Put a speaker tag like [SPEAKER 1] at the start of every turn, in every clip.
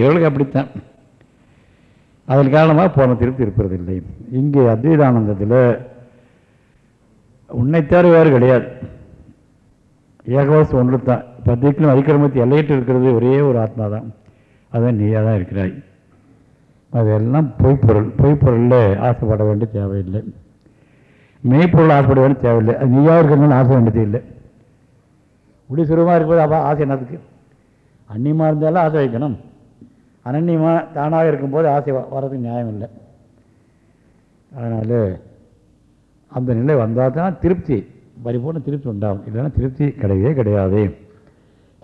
[SPEAKER 1] இவர்களுக்கு அப்படித்தான். அதன் காரணமாக போன திருப்தி இருப்பதில்லை. இங்கே அத்வைதானந்தத்தில் உன்னைத்தாறு வேறு கிடையாது. ஏகவாசம் ஒன்று தான் பத்திக்கும் அதிக்கிரமத்தை எல்லையிட்டு இருக்கிறது ஒரே ஒரு ஆத்மா தான் அதான் நீயாக தான் இருக்கிறாய். அதெல்லாம் பொய்ப்பொருள். பொய்ப்பொருளில் ஆசைப்பட வேண்டிய தேவையில்லை. மெய்ப்பொருள் ஆசைப்பட வேண்டிய தேவையில்லை. அது நீயாக இருக்கிறதுனால ஆசை வேண்டியது இல்லை. உடி சுரமாக இருக்கும்போது அப்போ ஆசை என்னதுக்கு அந்நியமாக இருந்தாலும் ஆசை வைக்கணும். அனன்யமாக தானாக இருக்கும்போது ஆசை வர்றதுக்கு நியாயம் இல்லை. அதனால் அந்த நிலை வந்தால் தான் திருப்தி பரிபூர்ண திருப்தி உண்டாகும். இல்லைன்னா திருப்தி கிடையவே கிடையாது.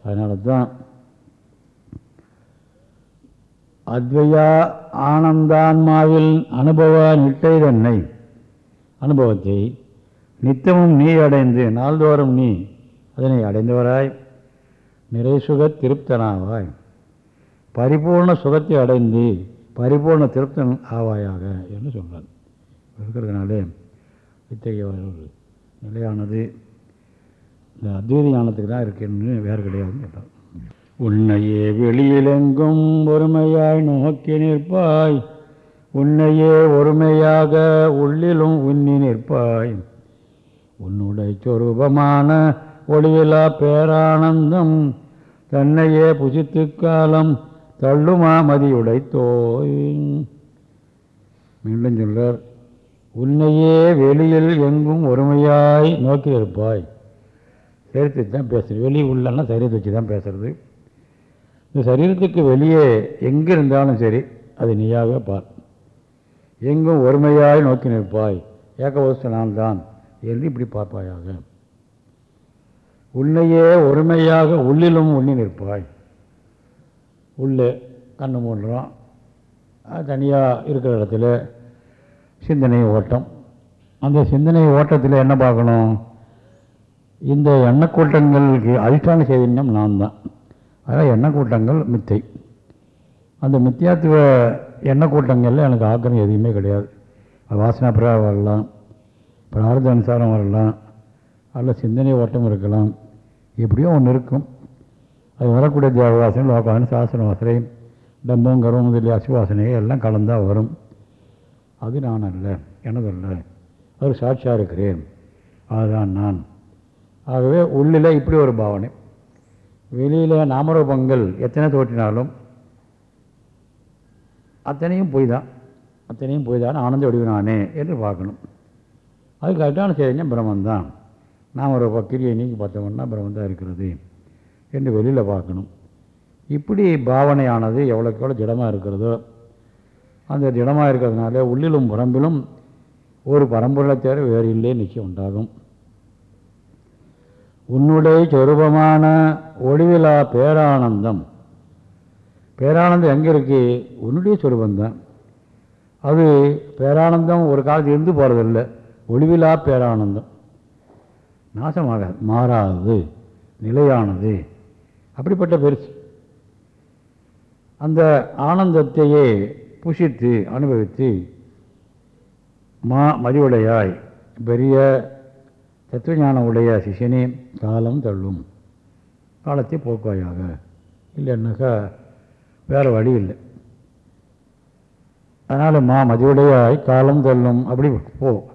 [SPEAKER 1] அதனால தான் அத்வையா ஆனந்தான்மாவில் அனுபவ நிட்டை தன்னை. அனுபவத்தை நித்தமும் நீ அடைந்து நாள்தோறும் நீ அதனை அடைந்தவராய். நிறைசுக திருப்தனாவாய். பரிபூர்ண சுகத்தை அடைந்து பரிபூர்ண திருப்தன் ஆவாயாக என்று சொல்றார். இருக்கிறதுனாலே இத்தகைய ஒரு நிலையானது இந்த அத்வைத ஞானத்துக்கு தான் இருக்குன்னு வேறு கிடையாதுன்னு கேட்டான் உன்னையே வெளியிலெங்கும் ஒருமையாய் நோக்கி நிற்பாய். உன்னையே ஒருமையாக உள்ளிலும் உன்னி நிற்பாய். உன்னுடைய சொரூபமான ஒளியிலா பேரானந்தம் தன்னையே புசித்து காலம் தள்ளுமா மதியுடைத்தோய். மீண்டும் சொல்கிறார் உன்னையே வெளியில் எங்கும் ஒருமையாய் நோக்கி இருப்பாய் சேர்த்து தான் பேசுகிறது வெளியே உள்ளன்னா சரீரத்தை வச்சு தான் பேசுறது. இந்த சரீரத்துக்கு வெளியே எங்கே இருந்தாலும் சரி அது நீயாகவே பார். எங்கும் ஒருமையாய் நோக்கி நிற்பாய் ஏகவஸ்து நான் தான் என்று இப்படி பார்ப்பாயாக. உன்னையே ஒருமையாக உள்ளிலும் உண்ணி நிற்பாய். உள்ளே கண்ணு மூடுறோம் தனியாக இருக்கிற இடத்துல சிந்தனை ஓட்டம். அந்த சிந்தனை ஓட்டத்தில் என்ன பார்க்கணும்? இந்த எண்ணக்கூட்டங்களுக்கு அதிஷ்டான சைதன்யம் நான் தான். அதான் எண்ணக்கூட்டங்கள் மித்தை. அந்த மித்தியாத்துவ எண்ணக்கூட்டங்களில் எனக்கு ஆக்கிரம் எதுவுமே கிடையாது. வாசனை வாசனா பிரகாரம் வரலாம். பிரார்த்த அனுசாரம் வரலாம். அல்ல சிந்தனை ஓட்டம் இருக்கலாம். எப்படியோ ஒன்று இருக்கும். அது வரக்கூடிய தேவவாசனை லோகாசனை சாசன வாசனை தம்பம் கர்வம் முதலிய அசுவாசனைகள் எல்லாம் கலந்தால் வரும். அது நான் அல்ல எனதல்ல. அது சாட்சியாக இருக்கிறேன். அதுதான் நான். ஆகவே உள்ளில் இப்படி ஒரு பாவனை. வெளியில் நாமரூபங்கள் எத்தனை தோற்றினாலும் அத்தனையும் பொய் தான் அத்தனையும் பொய் தான் ஆனந்த வடிவனானே என்று பார்க்கணும். அது கரெக்டான சைதன்யம் பிரம்மந்தான் நாமரூப கிரியை நீக்கி பார்த்தோம்னா பிரம்மன் தான் இருக்கிறது. என்று வெளியில் பார்க்கணும். இப்படி பாவனையானது எவ்வளோக்கு எவ்வளோ திடமாக இருக்கிறதோ அந்த திடமாக இருக்கிறதுனால உள்ளிலும் புறம்பிலும் ஒரு பரம்பொருளை தேர வேறு இல்லையே நிச்சயம் உண்டாகும். உன்னுடைய சொரூபமான ஒளிவிலா பேரானந்தம். பேரானந்தம் எங்கே இருக்கு? உன்னுடைய சொரூபந்தான் அது பேரானந்தம் ஒரு காலத்தில் இருந்து போகிறதில்லை ஒளிவிலா பேரானந்தம். நாசமாக மாறாதது நிலையானது. அப்படிப்பட்ட பெருசு. அந்த ஆனந்தத்தையே புஷித்து அனுபவித்து மா மதிவுடையாய் பெரிய தத்துவஞான உடைய சிஷியனே காலம் தள்ளும். காலத்தை போக்குவாயாக. இல்லைன்னாக்கா வேறு வழி இல்லை. அதனால் மா மதிவுடையாய் காலம் தள்ளும் அப்படி போ.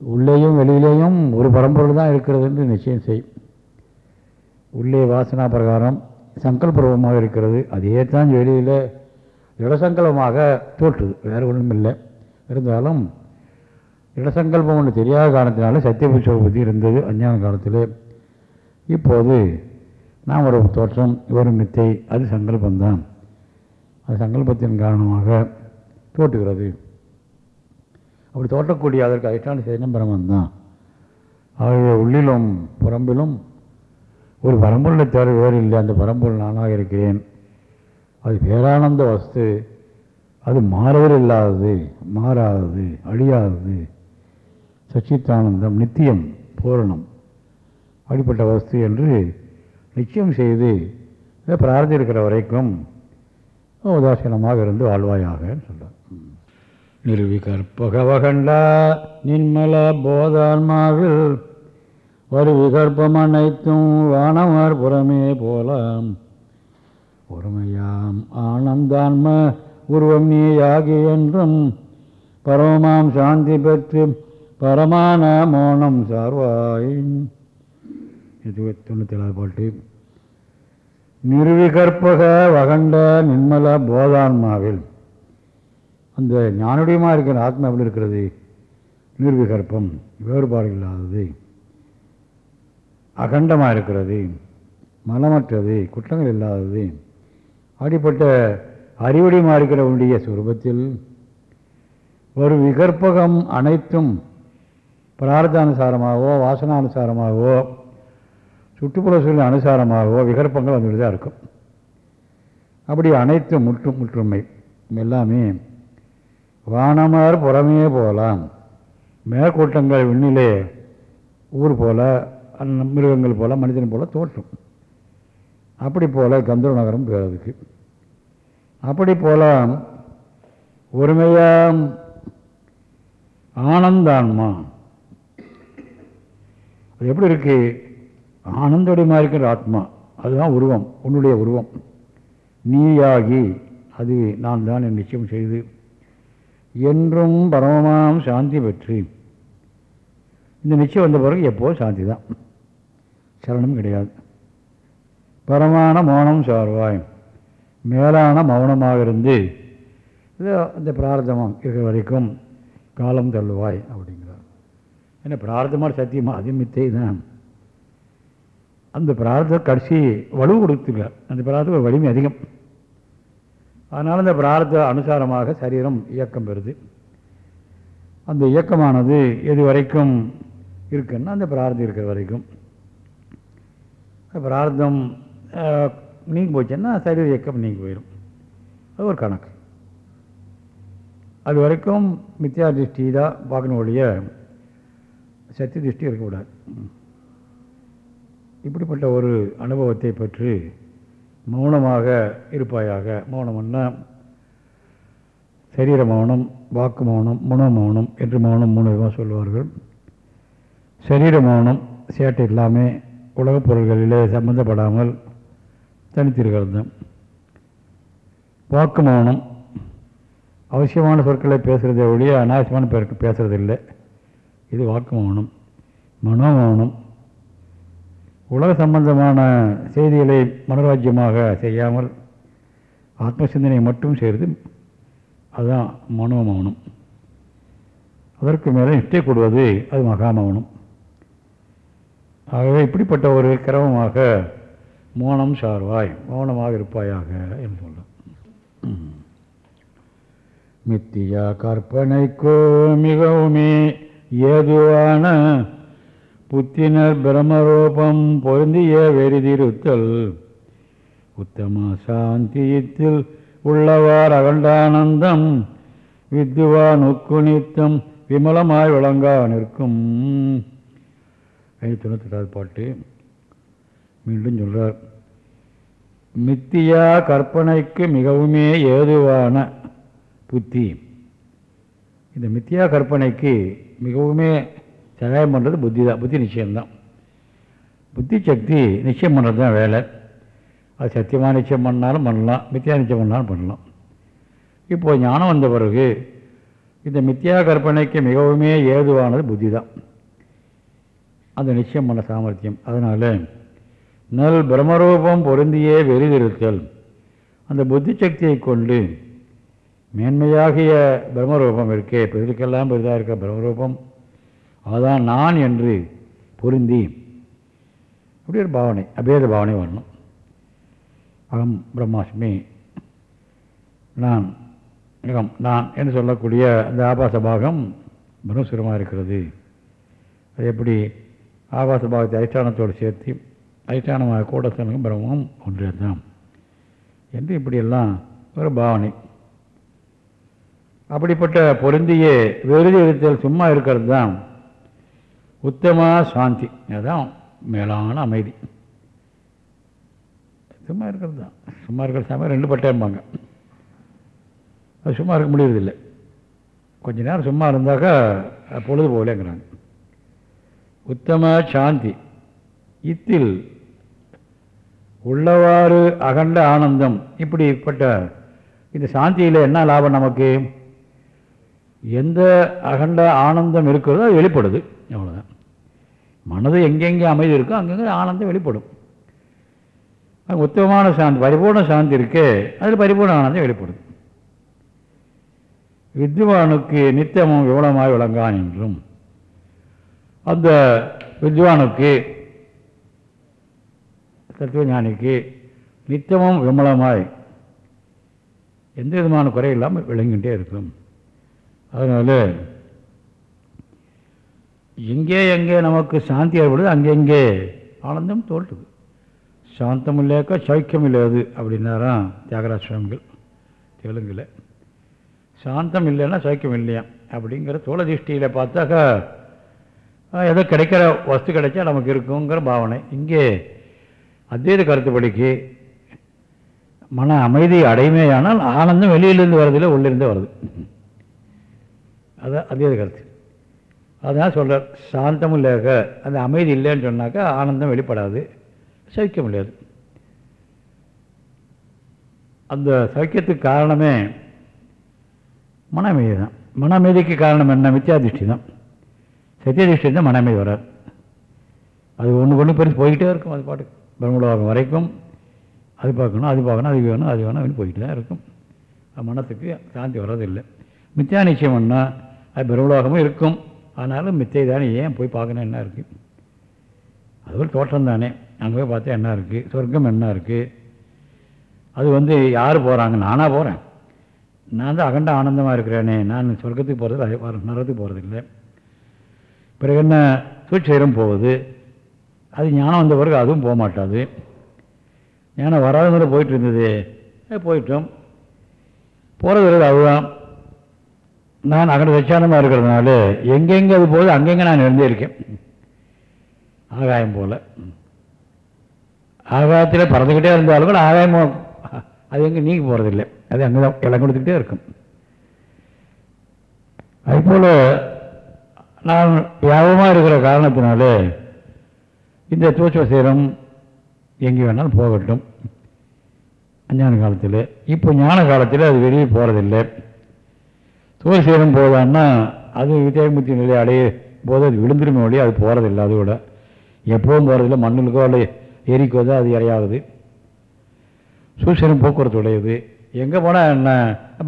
[SPEAKER 1] உள்ளேயும் வெளியிலேயும் ஒரு பரம்பொருள் தான் இருக்கிறது என்று நிச்சயம் செய். உள்ளே வாசனா பிரகாரம் சங்கல்பூர்வமாக இருக்கிறது. அதே தான் வெளியில் இடசங்கல்பமாக தோற்றுது. வேறு ஒன்றும் இல்லை. இருந்தாலும் இடசங்கல்பம் ஒன்று தெரியாத காலத்தினால சத்தியபுஷ புத்தி இருந்தது அஞ்ஞான காலத்தில். இப்போது நாம் ஒரு தோற்றம் ஒரு மித்தை அது சங்கல்பந்தான் அது சங்கல்பத்தின் காரணமாக தோற்றுகிறது. அப்படி தோற்றக்கூடிய அதற்கு அதிஷ்டான சேதனம் தான் ஆகவே உள்ளிலும் புறம்பிலும் ஒரு பரம்பொருளை தவிர வேறு இல்லை. அந்த பரம்பொருள் நானாக இருக்கிறேன். அது பேரானந்த வஸ்து. அது மாறுதல் இல்லாதது மாறாதது அழியாதது. சச்சித்தானந்தம் நித்தியம் பூரணம். அப்படிப்பட்ட வஸ்து என்று நிச்சயம் செய்து பிரார்த்தி இருக்கிற வரைக்கும் உதாசீனமாக இருந்து வாழ்வாயாக சொல்கிறார் நிறுவிகற்பகவகண்டா நின்மல போதான்மாவில் ஒரு விகற்பம் அனைத்தும் வானவர் புறமே போலாம். பொறுமையாம் ஆனந்தான்ம உருவம் நீயாகி என்றும் பரமமாம் சாந்தி பெற்று பரமான மோனம் சார்வாய். இது தொண்ணூற்றி ஏழாவது பாட்டு நிறுவிகற்பக வகண்ட நிம்மல போதான்மாவில். அந்த ஞானுடையமாக இருக்கிற ஆத்மா எப்படி இருக்கிறது? நிர்விகற்பம் வேறுபாடு இல்லாதது. அகண்டமாக இருக்கிறது மலமற்றது குற்றங்கள் இல்லாதது. அப்படிப்பட்ட அறிவடிமாக இருக்கிறவனுடைய சுரூபத்தில் ஒரு விகற்பகம் அனைத்தும் பிரார்த்தானுசாரமாகவோ வாசனானுசாரமாகவோ சுற்றுப்புற சூழல் அனுசாரமாகவோ விகற்பங்கள் வந்துட்டு தான் இருக்கும். அப்படி அனைத்தும் முற்றும் முற்றுமை எல்லாமே வானமர் புறமே போகலாம் மேற்கூட்டங்கள் விண்ணிலே ஊர் போல மிருகங்கள் போல மனிதன் போல தோற்றும். அப்படி போல கந்தர நகரம் பேரதுக்கு. அப்படி போல ஒருமையாம் ஆனந்தான்மா. அது எப்படி இருக்கு? ஆனந்தடிமா இருக்கிற ஆத்மா. அதுதான் உருவம் உன்னுடைய உருவம். நீயாகி அது நான் தான் நிச்சயம் செய்து. என்றும் பரமமாம் சாந்தி பெற்று. இந்த நிச்சயம் வந்த பிறகு எப்போது சாந்தி தான். சரணம் கிடையாது. பரமான மௌனம் சார்வாய். மேலான மௌனமாக இருந்து இந்த பிரார்த்தமாக இருக்கிற வரைக்கும் காலம் தள்ளுவாய் அப்படிங்கிறார். ஏன்னா பிரார்த்தமான சத்தியமாக அது மித்தை தான். அந்த பிரார்த்த கடைசி வலு கொடுத்துக்கிறார் அந்த பிரார்த்தம் ஒரு வலிமை அதிகம். அதனால் அந்த பிரார்த்த அனுசாரமாக சரீரம் இயக்கம் பெறுது. அந்த இயக்கமானது எது வரைக்கும் இருக்குன்னா அந்த பிரார்த்தம் இருக்கிற வரைக்கும். பிரார்த்தம் நீங்கி போச்சுன்னா சரீர இயக்கம் நீங்கி போயிடும் அது ஒரு கணக்கு. அது வரைக்கும் மித்யா திருஷ்டி தான் பார்க்கணும் ஒழிய சத்திய திருஷ்டி இருக்கக்கூடாது. இப்படிப்பட்ட ஒரு அனுபவத்தை பற்றி மௌனமாக இருப்பாயாக. மௌனம்னா சரீர மௌனம் வாக்கு மௌனம் மனோ மௌனம் என்று மௌனம் மூணு விதமாக சொல்லுவார்கள். சரீர மௌனம் சேட்டை இல்லாமல் உலகப் பொருள்களிலே சம்பந்தப்படாமல் தனித்திருக்கிறது. தான் வாக்கு மௌனம் அவசியமான சொற்களை பேசுகிறதே ஒழிய அனாவசியமான பேருக்கு பேசுகிறதில்லை இது வாக்கு மௌனம். மனோ மௌனம் உலக சம்பந்தமான செய்திகளை மனோராஜ்யமாக செய்யாமல் ஆத்மசிந்தனை மட்டும் செய்கிறது. அதுதான் மனோ மௌனம் அதற்கு மேலே நிஷ்டை கூடுவது அது மகாமௌனம். ஆகவே இப்படிப்பட்ட ஒரு கிரமமாக மோனம் சார்வாய் மௌனமாக இருப்பாயாக என்று சொல்லும் மித்தியா கற்பனைக்கோ மிகவுமே ஏதுவான புத்தினர் பிரம்மரூபம் பொருந்திய வெறிதிருத்தல். உத்தம சாந்தியத்தில் உள்ளவார் அகண்டானந்தம் வித்துவான் உக்குனித்தம் விமலமாய் விளங்கா நிற்கும். ஐநூற்றி தொண்ணூற்றி பாட்டு. மீண்டும் சொல்கிறார் மித்தியா கற்பனைக்கு மிகவுமே ஏதுவான புத்தி. இந்த மித்தியா கற்பனைக்கு மிகவுமே சகாயம் பண்ணுறது புத்தி தான் புத்தி நிச்சயம்தான் புத்தி சக்தி நிச்சயம் பண்ணுறது தான் வேலை. அது சத்தியமாக நிச்சயம் பண்ணாலும் பண்ணலாம் மித்தியா நிச்சயம் பண்ணாலும் பண்ணலாம். இப்போது ஞானம் வந்த பிறகு இந்த மித்தியா கற்பனைக்கு மிகவுமே ஏதுவானது புத்தி தான். அந்த நிச்சயம் பண்ண சாமர்த்தியம். அதனால் நல் பிரம்மரூபம் பொருந்தியே வெறிதிருத்தல். அந்த புத்தி சக்தியை கொண்டு மேன்மையாகிய பிரம்மரூபம் இருக்கே பெருக்கெல்லாம் பெரிதாக இருக்க பிரம்மரூபம். அதுதான் நான் என்று பொருந்தி. அப்படி ஒரு பாவனை அபேத பாவனை வரணும். அகம் பிரம்மாஸ்மி நான் அகம் நான் என்று சொல்லக்கூடிய அந்த ஆபாச பாகம் பிரம்மசுரமாக இருக்கிறது. அது எப்படி ஆபாச பாகத்தை அதிஷ்டானத்தோடு சேர்த்து அதிஷ்டானமாக கூடத்தனும் பிரம்மம் ஒன்றே தான் என்று இப்படியெல்லாம் ஒரு பாவனை. அப்படிப்பட்ட பொருந்திய வெறுதி இருத்தல் சும்மா இருக்கிறது தான் உத்தமாக சாந்தி. அதுதான் மேலான அமைதி. சும்மா இருக்கிறது தான் சும்மா இருக்கிற சமயம் ரெண்டு பட்டேம்பாங்க அது சும்மா இருக்க முடியறதில்லை. கொஞ்ச நேரம் சும்மா இருந்தாக்கா பொழுது போகலங்கிறாங்க. உத்தம சாந்தி. இத்தில் உள்ளவாறு அகண்ட ஆனந்தம் இப்படிப்பட்ட இந்த சாந்தியில் என்ன லாபம் நமக்கு? எந்த அகண்ட ஆனந்தம் இருக்கிறதோ அது வெளிப்படுது அவ்வளோதான் மனது எங்கெங்கே அமைதி இருக்கோ அங்கங்கே ஆனந்தம் வெளிப்படும். அது உத்தமமான சாந்தி பரிபூர்ண சாந்தி இருக்கே அதில் பரிபூர்ண ஆனந்தம் வெளிப்படுது வித்வானுக்கு நித்தியமும் விவளமாய் விளங்கான் என்றும் அந்த வித்வானுக்கு தத்துவஞானிக்கு நித்தமும் விமலமாய் எந்த விதமான குறை இல்லாமல் விளங்கிட்டே இருக்கும். அதனால் எங்கே எங்கே நமக்கு சாந்தி ஏற்படுது அங்கெங்கே ஆனந்தம் தோற்றுது சாந்தம் இல்லையாக்கா சௌக்கியம் இல்லையாது அப்படின்னாராம் தியாகராஜ சுவாமிகள் தெலுங்கில். சாந்தம் இல்லைன்னா சௌக்கியம் இல்லையா அப்படிங்கிற தோழ திருஷ்டியில் பார்த்தாக்கா ஏதோ கிடைக்கிற வஸ்து கிடைச்சா நமக்கு இருக்குங்கிற பாவனை. இங்கே அத்வைத கருத்துப்படிக்கு மன அமைதி அடைமையானால் ஆனந்தம் வெளியிலேருந்து வரதில்லை உள்ளிருந்து வருது அதான் அத்வைத கருத்து. அதான் சொல்கிறார் சாந்தமும் இல்லையாக்க அந்த அமைதி இல்லைன்னு சொன்னாக்கா ஆனந்தம் வெளிப்படாது சவிக்க முடியாது அந்த சௌக்கியத்துக்கு காரணமே மன அமைதி தான். மன அமைதிக்கு காரணம் என்ன? மித்யாதிஷ்டி தான் சத்தியதிஷ்டம் தான் மன அமைதி அது ஒன்று ஒன்று பெருசு போய்கிட்டே இருக்கும் அது பாட்டு பிரம்மலோகம் வரைக்கும் அது பார்க்கணும் அது பார்க்கணும் அது வேணும் அது வேணும் அப்படின்னு போய்கிட்டு தான் இருக்கும். மனத்துக்கு சாந்தி வர்றதில்லை. மித்யா நிச்சயம்னா அது பிரம்மலோகமும் இருக்கும். ஆனாலும் மித்தை தானே ஏன் போய் பார்க்கணும் என்ன இருக்குது அது ஒரு தோற்றம் தானே. அங்கே போய் பார்த்தா என்ன இருக்குது சொர்க்கம் என்ன இருக்குது அது வந்து யார் போகிறாங்க நானாக போகிறேன் நான் தான் அகண்ட ஆனந்தமாக இருக்கிறேனே. நான் சொர்க்கத்துக்கு போகிறது நரத்துக்கு போகிறதில்லை பிறகு என்ன? சூட்சேரம் போகுது. அது ஞானம் வந்த பிறகு அதுவும் போக மாட்டாது. ஞானம் வராத போயிட்டு இருந்தது. போயிட்டோம். போகிறது அதுதான். நான் அகண்ட சச்சானமாக இருக்கிறதுனால எங்கெங்கே அது போகுது அங்கெங்கே நான் இருந்தே இருக்கேன். ஆகாயம் போல். ஆகாயத்தில் பறந்துக்கிட்டே இருந்தாலும் கூட ஆகாயம் அது எங்கே நீங்கி போகிறதில்லை அது அங்கே தான் இடம் கொடுத்துக்கிட்டே இருக்கும். அதுபோல் நான் யாபமாக இருக்கிற காரணத்தினாலே இந்த தூச்சசீரம் எங்கே வேணாலும் போகட்டும். அஞ்ஞான காலத்தில். இப்போ ஞான காலத்தில் அது வெளியே போகிறதில்லை தூசீரம் போதான்னா அது வித்தியாமுத்தி நிலையை அடைய போது அது விழுந்துருமே வழி அது போகிறதில்லை அது கூட. எப்போவும் போகிறதில்ல மண்ணுக்கோ அல்ல எரிக்கோ தான் அது இறையாகுது சூசீரம் போக்குவரத்து உடையது. எங்கே போனால் என்ன?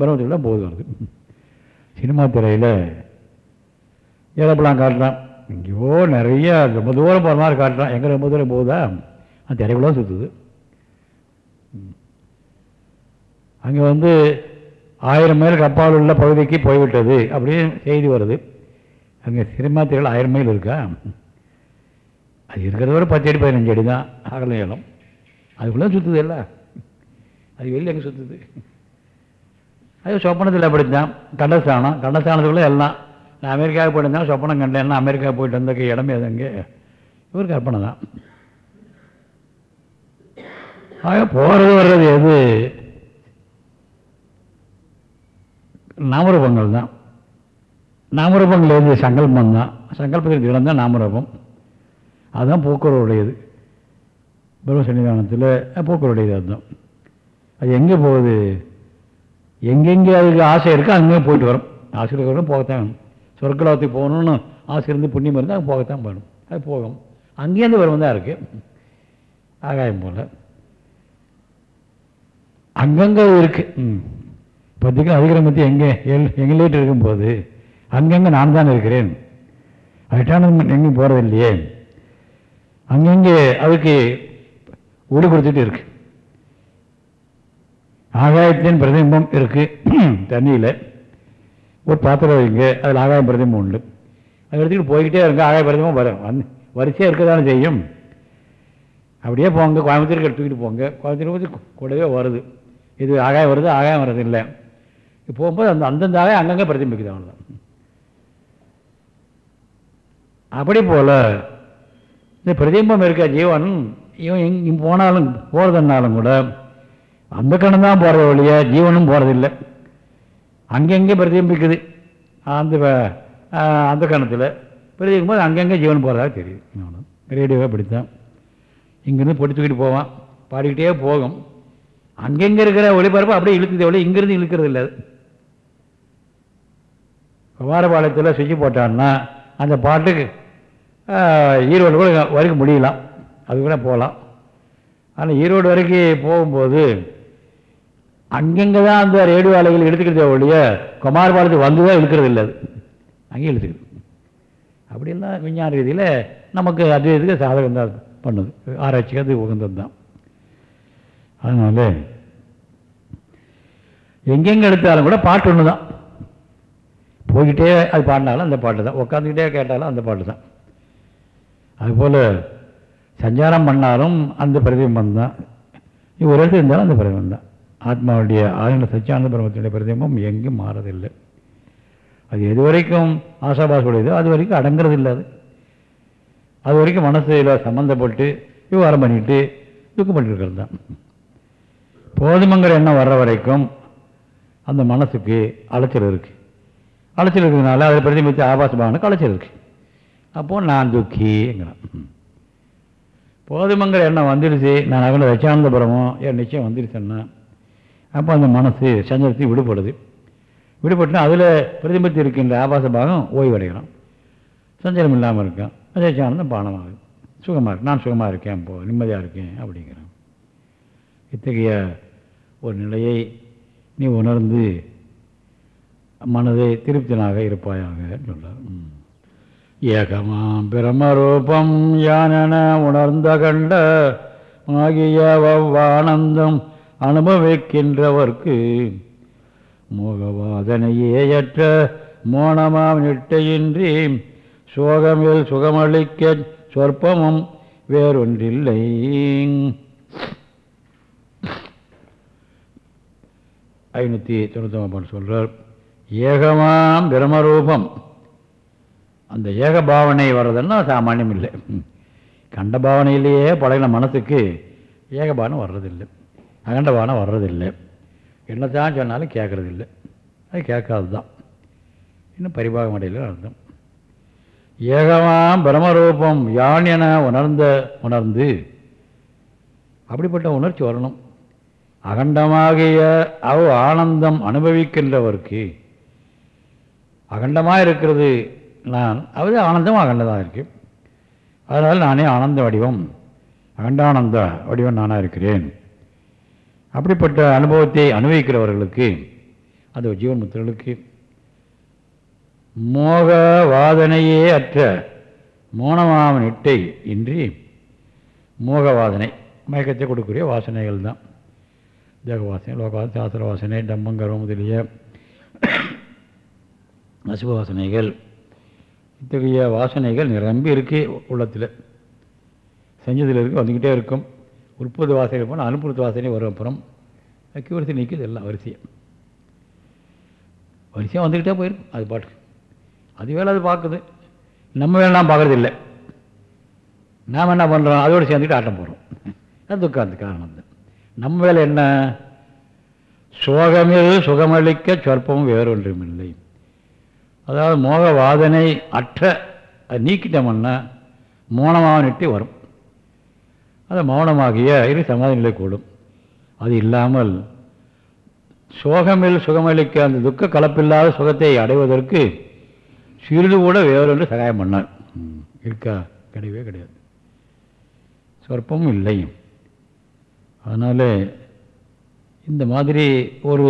[SPEAKER 1] பிரம்மத்தில் தான் போகுது வருது சினிமா துறையில் ஏரோப்ளான் காட்டுறான். எங்கேயோ நிறைய ரொம்ப தூரம் போகிற மாதிரி காட்டுறான். எங்கே ரொம்ப தூரம் போகுதா? அந்த திரைக்குள்ளே சுற்றுது அங்கே வந்து ஆயிரம் மைல் கப்பால் உள்ள பகுதிக்கு போய்விட்டது அப்படின்னு செய்தி வருது. அங்கே சினிமா திரையில் ஆயிரம் மைல் இருக்கா? அது இருக்கிறத விட பத்து அடி பதினஞ்சு அடி தான் அகல இடம் அதுக்குள்ளே சுற்றுது இல்லை அது வெளியில் எங்கே சுற்றுது அது சொப்பனத்தில் அப்படித்தான். கண்டஸ்தானம். கண்டஸ்தானத்துக்குள்ளே எல்லாம் நான் அமெரிக்காவுக்கு போயிருந்தேன் சொப்பனம் கண்டேன்னா அமெரிக்கா போயிட்டு வந்த இடமே அது அங்கே? இவர் கற்பனை தான். ஆக போகிறது வர்றது எது? நாமரூபங்கள் தான். நாமரூபங்கள் எது? சங்கல்பம் தான். சங்கல்பத்திற்கு இடம் தான் நாமரூபம். அதுதான் போக்குவரவுடையது பிரம்ம சன்னிதானத்தில் போக்குவரவுடையது அர்த்தம் அது எங்கே போகுது? எங்கெங்கே அதுக்கு ஆசை இருக்கோ அங்கே போயிட்டு வரும். ஆசை இருக்கிறவங்க போகத்தான் வேணும். சொர்க்கலோகத்துக்கு போகணும்னு ஆசை இருந்து புண்ணியம் இருந்தால் அங்கே போகத்தான் போகணும் அது போகும். அங்கேருந்து வருவம் தான் இருக்குது ஆகாயம் போல். அங்கங்கே இருக்குது ம். அதிகாரம் பற்றி எங்கே? எல் எங்கள்கிட்ட இருக்கும்போது அங்கங்கே நான் தான் இருக்கிறேன். அதுக்கான எங்கேயும் போகிறது இல்லையே. அங்கங்கே அதுக்கு ஒடு கொடுத்துட்டு இருக்கு. ஆகாயத்தின் பிரதிபிம்பம் இருக்குது தண்ணியில். ஒரு பாத்திரம் வைங்க. அதில் ஆகாய பிரதமும் உண்டு. அதை எடுத்துக்கிட்டு போய்கிட்டே இருங்க. ஆகாய பிரதமும் வரும். வந்து வரிசையாக இருக்க தானே செய்யும். அப்படியே போங்க. கோயம்புத்தூருக்கு எடுத்துக்கிட்டு போங்க. கோயம்புத்தூர் வந்து கூடவே வருது. இது ஆகாயம் வருது? ஆகாயம் வர்றது இல்லை போகும்போது அந்த அந்தந்த ஆகாயம் அங்கங்கே பிரதிபிக்குது அவ்வளோதான் அப்படி போல் இந்த பிரதிபிம்பம் இருக்க ஜீவன் இவன் இங்கே போனாலும் போகிறதுனாலும் கூட அந்த கணம் தான் போகிறத வழியாக ஜீவனும் போகிறதில்லை அங்கங்கே பிரதிபிக்குது அந்த அந்த கணத்தில் பிரதிபிக்கும் போது அங்கங்கே ஜீவன் போகிறதாக தெரியுது. ரேடியோவை பிடித்தான். இங்கேருந்து பொடி தூக்கிட்டு போவான். பாடிக்கிட்டே போகும். அங்கெங்கே இருக்கிற ஒளிபரப்பு அப்படியே இழுக்குது எவ்வளோ இங்கேருந்து இழுக்கிறது இல்லை குமாரபாளையத்தில் சுவிட்ச் போட்டான்னா அந்த பாட்டுக்கு ஈரோடு கூட வரைக்கும் முடியலாம். அது கூட போகலாம். ஆனால் ஈரோடு வரைக்கும் போகும்போது அங்கங்கே தான் அந்த ரேடியோ அலைகள் எடுத்துக்கிறதே ஒழிய குமாரபாலத்துக்கு வந்து தான் இழுக்கிறது இல்லை. அது அங்கேயும் இழுத்துக்குது. அப்படியெல்லாம் விஞ்ஞான ரீதியில் நமக்கு அது இதுக்கு சாதகம் தான் பண்ணுது. ஆராய்ச்சிக்கு அது உகந்தது தான். அதனால எங்கெங்கே எடுத்தாலும் கூட பாட்டு ஒன்று தான் போய்கிட்டே அது பாடினாலும் அந்த பாட்டு தான். உட்காந்துக்கிட்டே கேட்டாலும் அந்த பாட்டு தான். அதுபோல் சஞ்சாரம் பண்ணாலும் அந்த பிரதிபம் தான். நீ ஒரு இடத்துல இருந்தாலும் அந்த பிரதிபம் தான். ஆத்மாவுடைய ஆழ்ந்த சச்சியானந்த பிரம்மத்தினுடைய பிரதிபம் எங்கேயும் மாறதில்லை. அது எது வரைக்கும் ஆசாபாசுடையதோ அது வரைக்கும் அடங்கிறது இல்லை அது. அது வரைக்கும் மனசில் சம்மந்தப்பட்டு விவகாரம் பண்ணிட்டு துக்கம் பண்ணிருக்கிறது தான். போதுமங்கிற எண்ணம் வர்ற வரைக்கும் அந்த மனசுக்கு அலைச்சல் இருக்குது அலைச்சல் இருக்கிறதுனால அதை பிரதிபித்து ஆபாசமானுக்கு அலைச்சல் இருக்குது அப்போது நான் துக்கிங்கிறான் போதுமங்கிற எண்ணம் வந்துடுச்சு நான் அகல ரச்சானந்தபுரமோ என் நிச்சயம் வந்துடுச்சேன்னா அப்போ அந்த மனசு சஞ்சலத்தை விடுபடுது. விடுபட்டுனா அதில் பிரதிபலித்து இருக்கின்ற ஆபாச பாகம் ஓய்வடைகிறோம் சஞ்சலம் இல்லாமல் இருக்கான். அதே சானந்தம் பானமாகுது. சுகமாக இருக்கு. நான் சுகமாக இருக்கேன் இப்போ நிம்மதியாக இருக்கேன் அப்படிங்கிறான். இத்தகைய ஒரு நிலையை நீ உணர்ந்து மனதை திருப்தினாக இருப்பாயாக சொல்கிறார் ஏகமாம் பிரமரூபம் யானென உணர்ந்த கண்ட ஆகிய வவ்வானந்தம் அனுபவிக்கின்றவர்க்கு மோகவாதனையேயற்ற மோனமாம் நிட்டையின்றி சோகமில் சுகமளிக்க சொற்பமும் வேறொன்றில்லை. ஐநூற்றி தொண்ணூத்தொம்பது சொல்கிறார் ஏகமாம் பிரமரூபம் அந்த ஏக பாவனை வர்றதுன்னா சாமானியம் இல்லை. கண்ட பாவனையிலேயே பழகின மனசுக்கு ஏக பாவனை வர்றதில்லை. அகண்ட பாவனை வர்றதில்லை. என்னத்தான் சொன்னாலும் கேட்கறதில்லை. அது கேட்காது தான் இன்னும் பரிபாகம் அடையில அர்த்தம். ஏகமாம் பிரமரூபம் யான் என உணர்ந்த உணர்ந்து அப்படிப்பட்ட உணர்ச்சி வரணும். அகண்டமாகிய அவ் ஆனந்தம் அனுபவிக்கின்றவருக்கு அகண்டமாக இருக்கிறது. நான் அது ஆனந்தம் அகண்டதாக இருக்குது அதனால் நானே ஆனந்த வடிவம் அகண்டானந்த வடிவம் நானாக இருக்கிறேன். அப்படிப்பட்ட அனுபவத்தை அனுபவிக்கிறவர்களுக்கு அந்த ஜீவன் முத்திரர்களுக்கு மோக வாதனையே அற்ற மோனமாம நெட்டை இன்றி மோக வாதனை மயக்கத்தை கொடுக்கக்கூடிய வாசனைகள் தான். தேக வாசனை லோக சாஸ்திர வாசனை டம்பங்கரம் முதலிய நசுப வாசனைகள் இத்தகைய வாசனைகள் நிரம்பி இருக்கு உள்ளத்தில். செஞ்சதில் இருக்கு வந்துக்கிட்டே இருக்கும். உற்பத்தி வாசனை போனால் அனுப்புறது வாசனை வரும் அப்புறம். வரிசை நீக்குது எல்லாம் வரிசையாக வரிசையாக வந்துக்கிட்டே போயிருக்கும் அது பாட்டு அது வேலை அது பார்க்குது. நம்ம வேலைலாம் பார்க்குறது இல்லை நாம் என்ன பண்ணுறோம் அதோடு சேர்ந்துட்டு ஆட்டம் போடுறோம். அது துக்காந்த காரணம் தான் நம்ம வேலை என்ன? சோகமில் சுகமளிக்க சொற்பமும் வேறொன்றும் இல்லை. அதாவது மோக வாதனை அற்ற அதை நீக்கிட்டோம்னா மோனமாக நிட்டு வரும். அது மௌனமாகிய இரு சமாதி நிலை கூடும். அது இல்லாமல் சோகமில் சுகமளிக்க அந்த துக்க கலப்பில்லாத சுகத்தை அடைவதற்கு சிறிது கூட வேறொன்று சகாயம் பண்ணார். இருக்கா? கிடையவே கிடையாது. சொற்பமும் இல்லை. அதனால் இந்த மாதிரி ஒரு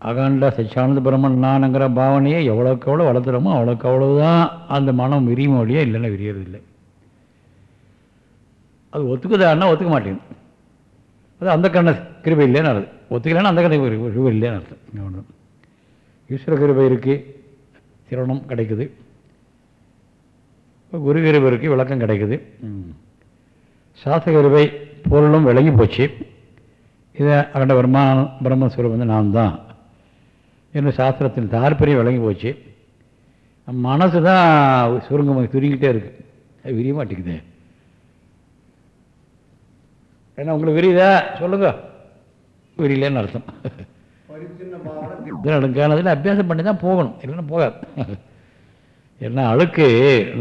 [SPEAKER 1] அகாண்ட சச்சியானந்த பிரம்மன் நானுங்கிற பாவனையை எவ்வளோக்கு எவ்வளோ வளர்த்துறோமோ அவ்வளோக்கு அவ்வளோதான் அந்த மனம் விரியும் வழியே இல்லைன்னா விரியறதில்லை. அது ஒத்துக்குதான்னா ஒத்துக்க மாட்டேங்குது அது அந்த கண்ண கிருபை இல்லைன்னு அர்த்தம். ஒத்துக்கலைன்னா அந்த கண்ண கிருபை இல்லைன்னு அர்த்தம். ஒன்று. ஈஸ்வர கிருபை இருக்குது சிரவணம் கிடைக்குது. குரு கிருபை இருக்குது விளக்கம் கிடைக்குது. ம். சாஸ்திர கிருபை பொருளும் விளங்கி போச்சு. இதை அகண்ட பிரம்மா பிரம்மஸ்வரம் வந்து நான் தான். என்று சாஸ்திரத்தின் தாற்பயம் விளங்கி போச்சு. மனசு தான் சுருங்க சுருங்கிட்டே இருக்குது அது விரிய மாட்டேங்குது. ஏன்னா உங்களுக்கு விரியுதா? சொல்லுங்க. விரியலன்னு அர்த்தம். நடுங்காலத்தில் அபியாசம் பண்ணி தான் போகணும். இல்லைன்னா போகாது. ஏன்னா அழுக்கு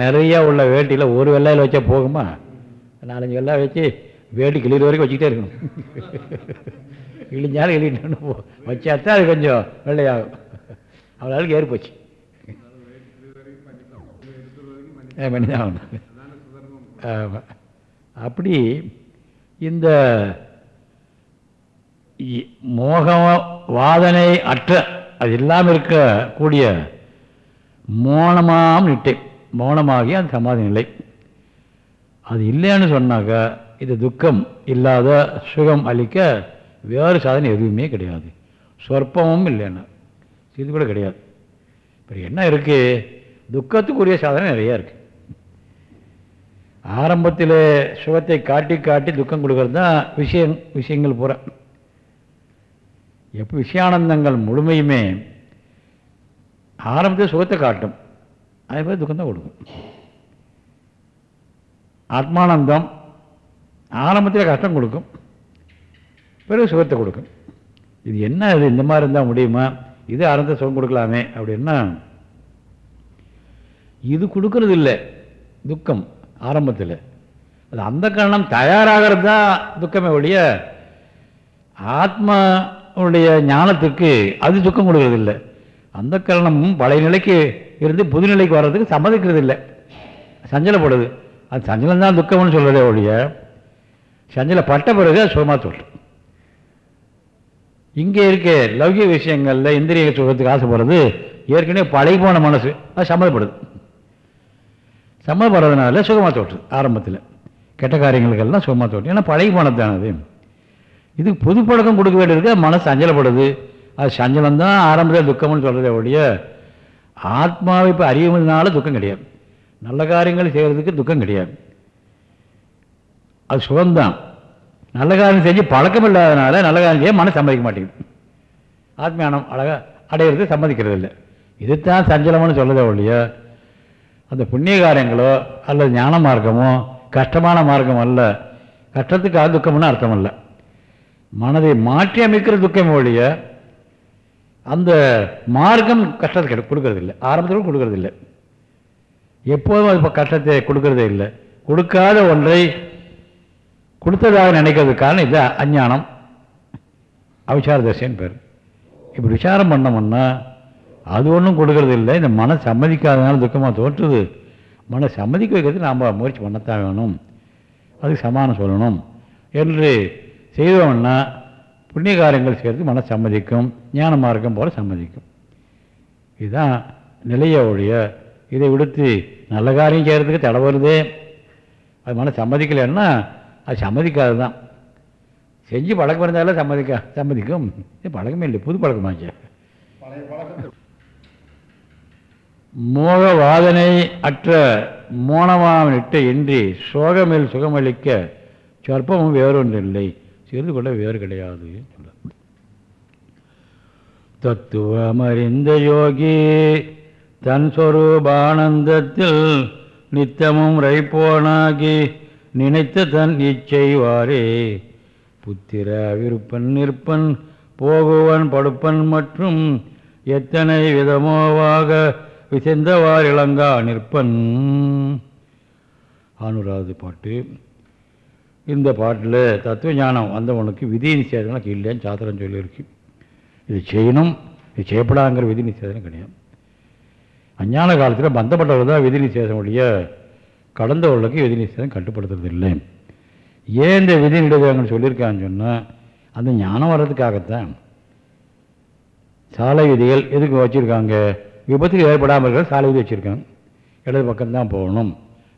[SPEAKER 1] நிறையா உள்ள வேட்டியில் ஒரு வெள்ளையில் வச்சா போகுமா? நாலஞ்சு வெள்ளாய் வச்சு வேட்டி கிளியிற வரைக்கும் வச்சுக்கிட்டே இருக்கணும். இழிஞ்சாலும் இழிஞ்சு போ வச்சாத்தான் அது கொஞ்சம் வெள்ளையாகும். அவ்வளோ அழுக்கு ஏறிப்போச்சு ஏறி போச்சு. பண்ணிதான் ஆகணும். ஆமாம் அப்படி இந்த மோக மோகம் வாதனை அற்ற அது இல்லாமல் இருக்கக்கூடிய மோனமாம் நிட்டை மௌனமாகி அந்த சமாதி நிலை. அது இல்லைன்னு சொன்னாக்கா இது துக்கம் இல்லாத சுகம் அளிக்க வேறு சாதனை எதுவுமே கிடையாது. சொற்பமும் இல்லைன்னா. இது கூட கிடையாது. இப்போ என்ன இருக்குது துக்கத்துக்குரிய சாதனை நிறையா இருக்குது ஆரம்பத்தில் சுகத்தை காட்டி காட்டி துக்கம் கொடுக்கறது தான் விஷயம் விஷயங்கள் பூரா. எப்போ விஷயானந்தங்கள் முழுமையுமே ஆரம்பத்தில் சுகத்தை காட்டும். அதே மாதிரி துக்கம் தான் கொடுக்கும். ஆத்மானந்தம் ஆரம்பத்தில் கஷ்டம் கொடுக்கும். பிறகு சுகத்தை கொடுக்கும். இது என்ன இது? இந்த மாதிரி இருந்தால் முடியுமா? இது ஆரம்பத்தை சுகம் கொடுக்கலாமே அப்படின்னா இது கொடுக்கறது இல்லை துக்கம். ஆரம்பத்தில். அது அந்த கரணம் தயாராகிறது தான் துக்கமே ஒழிய ஆத்மாவுடைய ஞானத்துக்கு அது துக்கம் கொடுக்கறதில்லை. அந்த கரணமும் பழைய நிலைக்கு இருந்து புது நிலைக்கு வர்றதுக்கு சம்மதிக்கிறது இல்லை சஞ்சலப்படுது. அது சஞ்சலம் தான் துக்கம்னு சொல்கிறதே ஒழிய சஞ்சலப்பட்ட பிறகு சுகமாக சொல்கிறேன் இங்கே இருக்க லௌகிய விஷயங்களில் இந்திரிய சுகத்துக்கு ஆசைப்படுறது ஏற்கனவே பழகி போன மனசு அது சம்மதப்படுது. சம்மதப்படுறதுனால சுகமாக தோற்று ஆரம்பத்தில். கெட்ட காரியங்களுக்கெல்லாம் சுகமாக தோற்று. ஏன்னா பழகி போனது அது இது புது பழக்கம் கொடுக்க வேண்டியிருக்கு மனசு சஞ்சலப்படுது அது சஞ்சலம் தான் ஆரம்பத்தில் துக்கம்னு சொல்கிறதே ஒழிய ஆத்மாவை இப்போ அறியுறதுனால துக்கம் கிடையாது. நல்ல காரியங்கள் செய்கிறதுக்கு துக்கம் கிடையாது. அது சுகம்தான். நல்ல காரியம் செஞ்சு பழக்கம் இல்லாதனால நல்ல காரியம் செய்ய மனசு சம்மதிக்க மாட்டேங்குது. ஆத்மியானம் அழகாக அடையிறது சம்மதிக்கிறது இல்லை இதுதான் சஞ்சலம்னு சொல்லதே ஒழிய அந்த புண்ணிய காரியங்களோ அல்லது ஞான மார்க்கமோ கஷ்டமான மார்க்கம் அல்ல. கஷ்டத்துக்காக துக்கம்னு அர்த்தம் அல்ல. மனதை மாற்றி அமைக்கிற துக்கம் ஒழிய அந்த மார்க்கம் கஷ்டத்தை கிடை கொடுக்கறதில்லை. ஆரம்பத்தில் கொடுக்கறதில்லை. எப்போதும் அது இப்போ கஷ்டத்தை கொடுக்கறதே இல்லை. கொடுக்காத ஒன்றை கொடுத்ததாக நினைக்கிறதுக்கு காரணம் இது அஞ்ஞானம். அவிசார தசைன்னு பேர். இப்படி விசாரம் பண்ணோம்னா அது ஒன்றும் கொடுக்கறது இல்லை இந்த மன சம்மதிக்காதனால துக்கமாக தோற்றுது. மன சம்மதிக்க வைக்கிறதுக்கு நாம் முயற்சி பண்ணத்தான் வேணும். அதுக்கு சமானம் சொல்லணும். என்று செய்தோம்னா புண்ணிய காரியங்கள் செய்கிறது மன சம்மதிக்கும். ஞான மார்க்கம் போல சம்மதிக்கும். இதுதான் நிலைய ஒழிய இதை விடுத்து நல்ல காரியம் செய்கிறதுக்கு தடை வருதே. அது மன சம்மதிக்கலைன்னா அது சம்மதிக்காது தான் செஞ்சு பழக்கம் இருந்தாலும் சம்மதிக்க சம்மதிக்கும். இது பழக்கமே இல்லை. புது பழக்கமாச்சு. மோக வாதனை அற்ற மோனமாவிட்ட இன்றி சோகமேல் சுகமளிக்க சொற்பமும் வேறொன்றில்லை. சிறிது கொள்ள வேறு கிடையாது தத்துவமறிந்த யோகி தன் சொரூபானந்தத்தில் நித்தமும் ரைப்போனாகி நினைத்த தன் இச்செய்வாரே. புத்திர விருப்பன் நிற்பன் போகுவன் படுப்பன் மற்றும் எத்தனை விதமோவாக விசைந்தவார் இளங்கா நிற்பன். ஆனூறாவது பாட்டு. இந்த பாட்டில் தத்துவ ஞானம் வந்தவனுக்கு விதி நிஷேதம்லாம் இல்லைன்னு சாத்திரம் சொல்லியிருக்கு. இது செய்யணும் இது செய்யப்படாங்கிற விதி நிச்சயம் கிடையாது. அஞ்ஞான காலத்தில் பந்தப்பட்டவர் தான் விதி நிஷேதம் உடைய கடந்தவர்களுக்கு விதி நிஷேதம் கட்டுப்படுத்துறது இல்லை ஏன் இந்த விதி நிடுவாங்கன்னு சொல்லியிருக்கான்னு சொன்னால் அந்த ஞானம் வர்றதுக்காகத்தான். சாலை விதிகள் எதுக்கு வச்சுருக்காங்க? விபத்துக்கு ஏற்படாமல் இருக்கிற சாலை விதி வச்சுருக்காங்க இடது பக்கம்தான் போகணும்.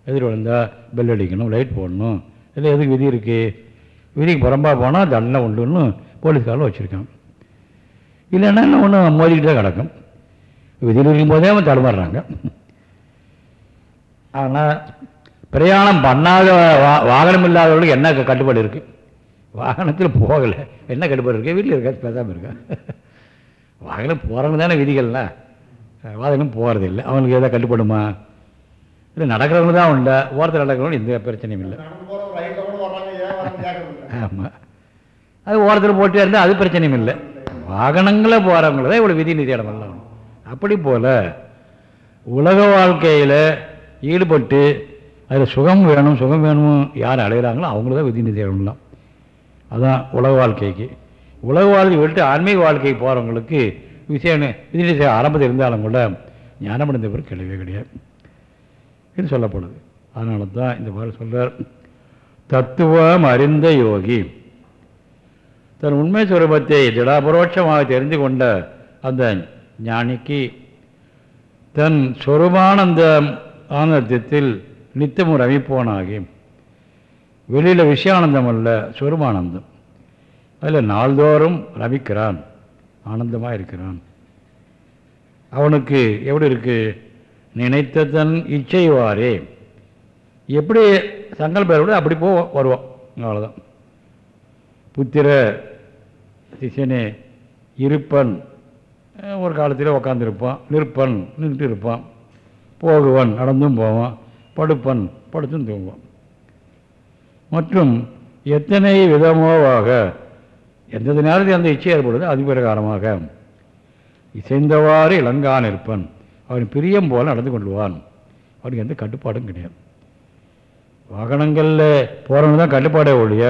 [SPEAKER 1] எதிர் விழுந்தால் பெல் அடிக்கணும் லைட் போடணும். இதில் எதுக்கு விதி இருக்குது விதிக்கு புறம்பாக போனால் தண்டனை உண்டுன்னு போலீஸ்காரில் வச்சுருக்கான். இல்லைன்னா இன்னும் ஒன்று மோதிக்கிட்டே கிடக்கும். விதியில் இருக்கும்போதே அவன் தடுமாறுறாங்க. ஆனால் பிரயாணம் பண்ணாத வா வாகனம் இல்லாதவர்களுக்கு என்ன கட்டுப்பாடு இருக்குது வாகனத்தில் போகலை. என்ன கட்டுப்பாடு இருக்குது வீட்டில் இருக்கா பேசாமல் இருக்கா? வாகனம் போகிறவங்க தானே விதிகள்லாம். வாகனம் போகிறது இல்லை அவங்களுக்கு எதாவது கட்டுப்படுமா? இல்லை நடக்கிறவங்க தான் உண்டு? ஓரத்தில் நடக்கிறவங்க எந்த பிரச்சனையும் இல்லை. ஆமாம் அது ஓரத்தில் போட்டே இருந்தால் அது பிரச்சனையும் இல்லை. வாகனங்கள போகிறவங்கள தான் இவ்வளோ விதி நிதி இடமெல்லாம் அப்படி போல் உலக வாழ்க்கையில் ஈடுபட்டு அதில் சுகம் வேணும் சுகம் வேணும் யார் அடைகிறாங்களோ அவங்கள தான் விதி நிதியம்லாம் அதான் உலக வாழ்க்கைக்கு. உலக வாழ்க்கை விட்டு ஆன்மீக வாழ்க்கைக்கு போகிறவங்களுக்கு விஷயம் விதி ஆரம்பத்தில் இருந்தாலும் கூட ஞானமடைந்த பிறகு கிடையவே கிடையாது. இது சொல்லப்படுது அதனால தான் இந்த மாதிரி சொல்கிறார் தத்துவம் அறிந்த யோகி. தன் உண்மை சுரூபத்தை திடாபரோட்சமாக தெரிந்து கொண்ட அந்த ஞானிக்கு தன் சொருபானந்த ஆனந்தத்தில் நித்தமும் ரமிப்போனாகி வெளியில் விஷயானந்தம் அல்ல சொருபானந்தம். அதில் நாள்தோறும் ரமிக்கிறான். ஆனந்தமாக இருக்கிறான். அவனுக்கு எப்படி இருக்கு? நினைத்த தன் இச்சைவாரே எப்படி சங்கல்பம் அப்படி போ வருவான். அவ்வளோதான் புத்திர சிஷனே இருப்பன். ஒரு காலத்தில் உக்காந்துருப்பான். நிற்பன். நின்றுட்டு இருப்பான். போகுவன். நடந்தும் போவான். படுப்பன். படுத்தும் தூங்குவான். மற்றும் எத்தனை விதமோவாக எந்தெந்த நேரத்தில் அந்த இச்சை ஏற்படுது அது பிரகாரமாக. இசைந்தவாறு இளங்கான் இருப்பன் அவன் பிரியம் போல நடந்து கொள்வான். அவனுக்கு எந்த கட்டுப்பாடும் கிடையாது. வாகனங்களில் போகிறவங்க தான் கட்டுப்பாடே ஒழிய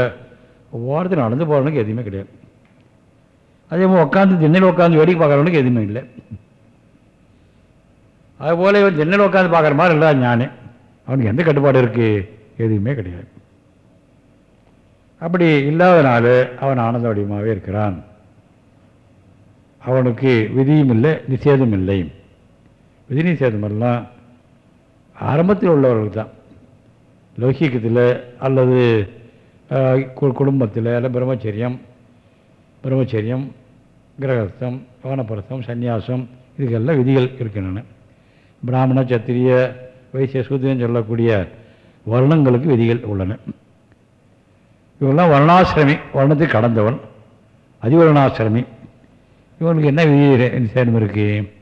[SPEAKER 1] ஓரத்தில் நடந்து போகிறவனுக்கு எதுவுமே கிடையாது. அதே மாதிரி உட்காந்து திண்ணையில் உட்காந்து வேடிக்கை பார்க்குறவனுக்கு எதுவுமே இல்லை. அதுபோல் இவன் திண்ணையில் உட்காந்து பார்க்குற மாதிரி இல்லை ஞானே. அவனுக்கு எந்த கட்டுப்பாடு இருக்குது எதுவுமே கிடையாது. அப்படி இல்லாதனால அவன் ஆனந்த வடிவமாகவே இருக்கிறான். அவனுக்கு விதியும் இல்லை நிஷேதம் இல்லை விதி நிஷேதம் எல்லாம் ஆரம்பத்தில் உள்ளவர்கள் தான். லௌகிக்கத்தில் அல்லது கு- குடும்பத்தில் இல்லை பிரம்மச்சரியம் பிரம்மச்சரியம் கிரகஸ்தம் வனப்பிரஸ்தம் சந்நியாசம் இதுக்கெல்லாம் விதிகள் இருக்கின்றன. பிராமண சத்திரிய வைசிய சூத்திரன் சொல்லக்கூடிய வருணங்களுக்கு விதிகள் உள்ளன. இவெல்லாம் வர்ணாசிரமி வர்ணத்தை கடந்தவன். அதிவர்ணாசிரமி. இவனுக்கு என்ன விதி சேரம் இருக்கு?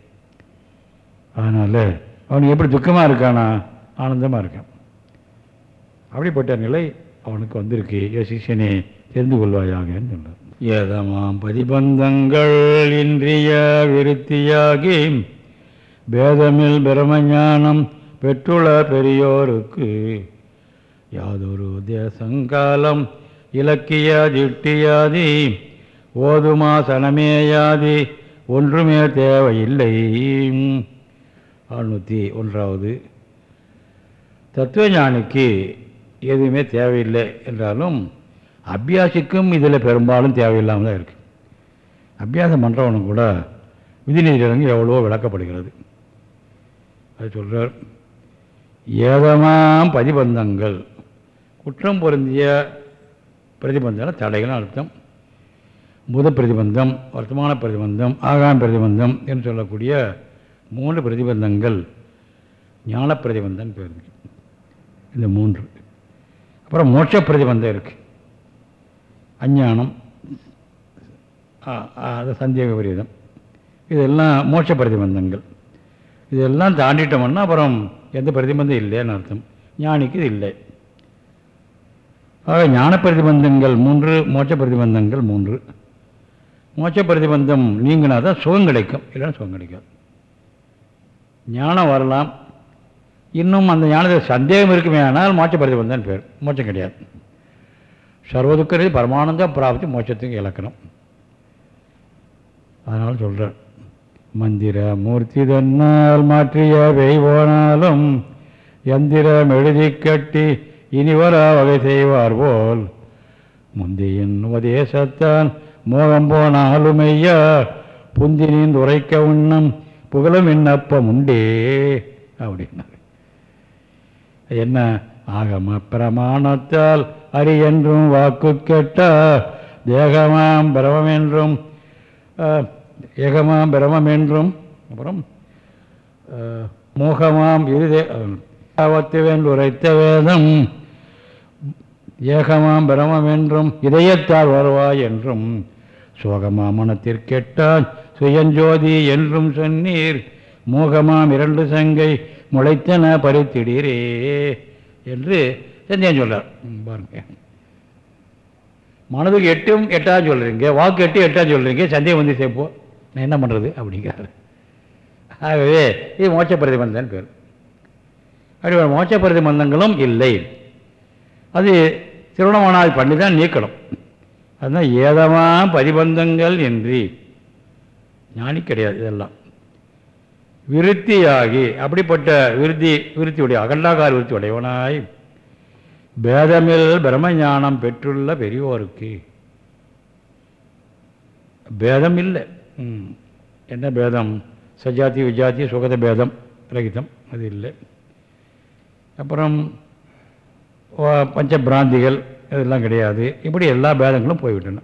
[SPEAKER 1] அதனால் அவனுக்கு எப்படி துக்கமாக இருக்கானா? ஆனந்தமாக இருக்கான். அப்படிப்பட்ட நிலை அவனுக்கு வந்திருக்கு. ஏ சிஷியனே தெரிந்து கொள்வாயாகன்னு சொன்னார். ஏதமாம் பதிபந்தங்கள் இன்றிய விருத்தியாகி பேதமில் பிரமஞானம் பெற்றுள்ள பெரியோருக்கு யாதொரு தேசங்காலம் இலக்கியாதிட்டியாதி ஓதுமா சனமேயாதி ஒன்றுமே தேவையில்லை. அறுநூற்றி ஒன்றாவது. தத்துவஞானிக்கு எதுவுமே தேவையில்லை என்றாலும் அபியாசிக்கும் இதில் பெரும்பாலும் தேவையில்லாமல் தான் இருக்குது அபியாசம் பண்ணுறவனும் கூட விதிநீதிரங்கு எவ்வளவோ விளக்கப்படுகிறது. அது சொல்கிறார் ஏதமாம் பதிபந்தங்கள் குற்றம் பொருந்திய பிரதிபந்தம் தடைகள் அர்த்தம். புத பிரதிபந்தம் வர்த்தமான பிரதிபந்தம் ஆகாம பிரதிபந்தம் என்று சொல்லக்கூடிய மூன்று பிரதிபந்தங்கள் ஞான பிரதிபந்தம் பேர் இந்த மூன்று. அப்புறம் மோட்ச பிரதிபந்தம் இருக்குது அஞ்ஞானம் ஆ, ஆ, அது சந்தேக விரீதம். இதெல்லாம் மோட்ச பிரதிபந்தங்கள். இதெல்லாம் தாண்டிட்டோம்னா அப்புறம் எந்த பிரதிபந்தம் இல்லைன்னு அர்த்தம். ஞானிக்கு இது இல்லை. ஆக ஞான பிரதிபந்தங்கள் மூன்று மோட்ச பிரதிபந்தங்கள் மூன்று. மோட்ச பிரதிபந்தம் நீங்கினா தான் சுகம் கிடைக்கும். இல்லைன்னா சுகம் கிடைக்காது ஞானம் வரலாம். இன்னும் அந்த ஞானத்தில் சந்தேகம் இருக்குமே ஆனால் மோட்ச பிரதிபந்தம் பேர். மோட்சம் கிடையாது. சர்வதுக்கரது பரமானந்த பிராப்தி மோட்சத்துக்கு இலக்கணம். அதனால் சொல்கிறார் மந்திர மூர்த்தி தன்னால் மாற்றிய போனாலும் எந்திரம் எழுதி கட்டி இனிவர வகை செய்வார் போல். முந்தியின் உபதேசத்தான் மோகம் போனாலும் ஐயா புந்தினின் உரைக்க உண்ணம் புகழும் விண்ணப்பம் உண்டே அப்படின்னாரு. என்ன? ஆகம பிரமாணத்தால் அரி என்றும் வாக்கு கெட்ட தேகமாம் பிரமம் என்றும் ஏகமாம் பிரமம் என்றும் அப்புறம் மோகமாம் இருதே உரைத்த வேதம் ஏகமாம் பிரமம் என்றும் இதயத்தால் வருவாய் என்றும் சோகமா மனத்திற்கெட்டால் சுயஞ்சோதி என்றும் சொன்னீர் மோகமாம் இரண்டு சங்கை முளைத்தன பறித்திடீரே என்று சந்தேகம் சொல்றார். பாருங்க. மனதுக்கு எட்டும் எட்டா சொல்கிறீங்க வாக்கு எட்டு எட்டா சொல்கிறீங்க சந்தேகம் வந்து சேர்ப்போம் நான் என்ன பண்ணுறது அப்படிங்கிறாரு. ஆகவே இது மோட்ச பிரதிபந்தன் பேர். அப்படி மோட்ச பிரதிபந்தங்களும் இல்லை. அது திருவண்ணாமலை பண்ணி தான் நீக்கணும். அதுதான் ஏதமா பரிபந்தங்கள் என்று ஞானி கிடையாது இதெல்லாம். விருத்தியாகி அப்படிப்பட்ட விருத்தி விருத்தியுடைய அகண்டாகார விருத்தி உடையவனாய் பேதமில் பிரம்மஞானம் பெற்றுள்ள பெரியோருக்கு பேதம் இல்லை. என்ன பேதம்? சஜாதி விஜாதி சுகத பேதம் ரகிதம் அது இல்லை. அப்புறம் பஞ்ச பிராந்திகள் இதெல்லாம் கிடையாது. இப்படி எல்லா பேதங்களும் போய்விட்டன.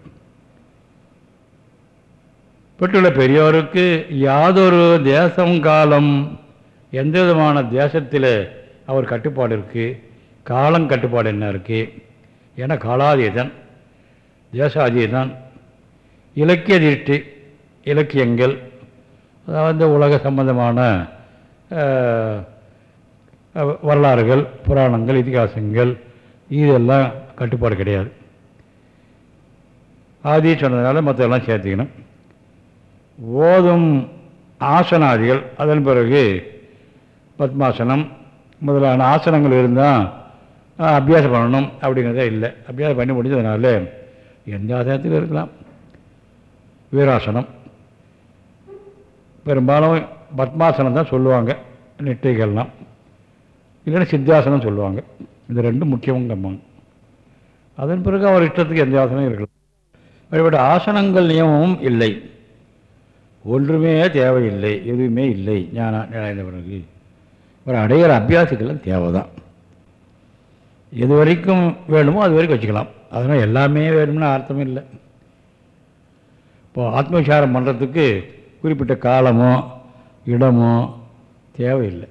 [SPEAKER 1] பெற்றுள்ள பெரியோருக்கு யாதொரு தேசம் காலம் எந்த விதமான தேசத்தில் அவர் கட்டுப்பாடு இருக்குது காலம் கட்டுப்பாடு என்ன இருக்குது ஏன்னா காலாதீதன் தேசாதீதன் இலக்கிய திருஷ்டி இலக்கியங்கள் அதாவது உலக சம்பந்தமான வரலாறுகள் புராணங்கள் இதிகாசங்கள் இதெல்லாம் கட்டுப்பாடு கிடையாது. ஆதி சொன்னதுனால மற்றெல்லாம் சேர்த்துக்கணும். ஓதும் ஆசனாதிகள் அதன் பிறகு பத்மாசனம் முதலான ஆசனங்கள் இருந்தால் அபியாசம் பண்ணணும் அப்படிங்கிறதே இல்லை. அபியாசம் பண்ணி முடிஞ்சதுனால எந்த ஆசனத்தில் இருக்கலாம். வீராசனம். பெரும்பாலும் பத்மாசனம் தான் சொல்லுவாங்க நெட்டைகள்லாம். இல்லைன்னா சித்தாசனம் சொல்லுவாங்க. இது ரெண்டும் முக்கியங்கிறப்பாங்க அதன் பிறகு அவர் இஷ்டத்துக்கு எந்த ஆசனம் இருக்கலாம். அப்படிப்பட்ட ஆசனங்கள் நியமமும் இல்லை. ஒன்றுமே தேவையில்லை எதுவுமே இல்லை. ஞான நிலைந்த பிறகு ஒரு அடையிற அபியாசிக்கெல்லாம் தேவை தான் எது வரைக்கும் வேணுமோ அது வரைக்கும் வச்சுக்கலாம். அதனால் எல்லாமே வேணும்னு அர்த்தம் இல்லை. இப்போ ஆத்மவிசாரம் பண்ணுறதுக்கு குறிப்பிட்ட காலமோ இடமோ தேவையில்லை.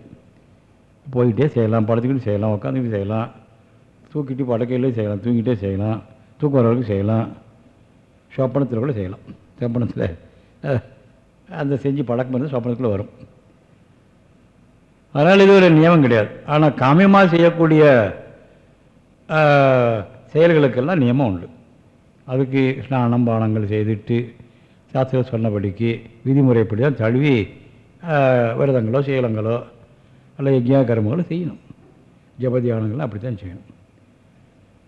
[SPEAKER 1] போய்கிட்டே செய்யலாம் படுத்துக்கிட்டு செய்யலாம் உட்காந்துக்கிட்டு செய்யலாம். தூக்கிட்டு படக்கையிலே செய்யலாம் தூங்கிட்டே செய்யலாம். தூக்கம் வர வரைக்கும் செய்யலாம். சொப்பனத்தில் கூட செய்யலாம். சொப்பனத்தில் அந்த செஞ்சு பழக்கம் வந்து சொப்பனத்தில் வரும். அதனால் இது ஒரு நியமம் கிடையாது. ஆனால் காமியமாக செய்யக்கூடிய செயல்களுக்கெல்லாம் நியமம் உண்டு. அதுக்கு ஸ்நானம் பானங்கள் செய்துட்டு சாஸ்திரம் சொன்னபடிக்கு விதிமுறைப்படி தான் தழுவி விரதங்களோ சீலங்களோ அல்ல யஜ்யா கர்மங்களோ செய்யணும். ஜபதியானங்களும் அப்படி தான் செய்யணும்.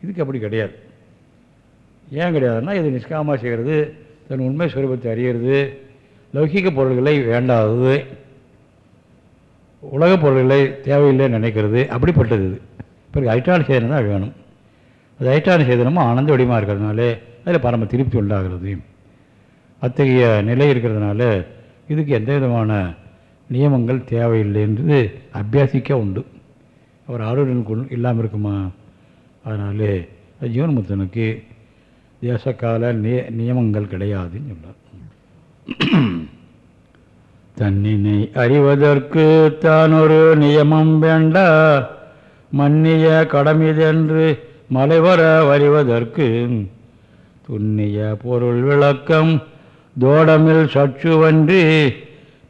[SPEAKER 1] இதுக்கு அப்படி கிடையாது. ஏன் கிடையாதுன்னா இது நிஷ்காமமாக செய்கிறது தன் உண்மை சுரூபத்தை அறியிறது லௌகிக பொருள்களை வேண்டாதது உலகப் பொருள்களை தேவையில்லை நினைக்கிறது அப்படிப்பட்டது இது. பிறகு ஐட்டான சேதனம் தான் வேணும். அது ஐட்டான சேதனமும் ஆனந்த வடிவமாக இருக்கிறதுனால அதில் பரம திருப்தி உண்டாகிறது. அத்தகைய நிலை இருக்கிறதுனால இதுக்கு எந்த விதமான நியமங்கள் தேவையில்லை என்று அபியாசிக்க உண்டு. அவர் ஆரோக்கியம் இல்லாமல் இருக்குமா? அதனாலே ஜீவன்முத்தனுக்கு தேசகால நிய நியமங்கள் கிடையாதுன்னு சொன்னார். தன்னினை அறிவதற்கு தான் ஒரு நியமம் வேண்டா மன்னிய கடமிதென்று மலைவர வரிவதற்கு. துண்ணிய பொருள் விளக்கம் தோடமில் சற்றுவன்றி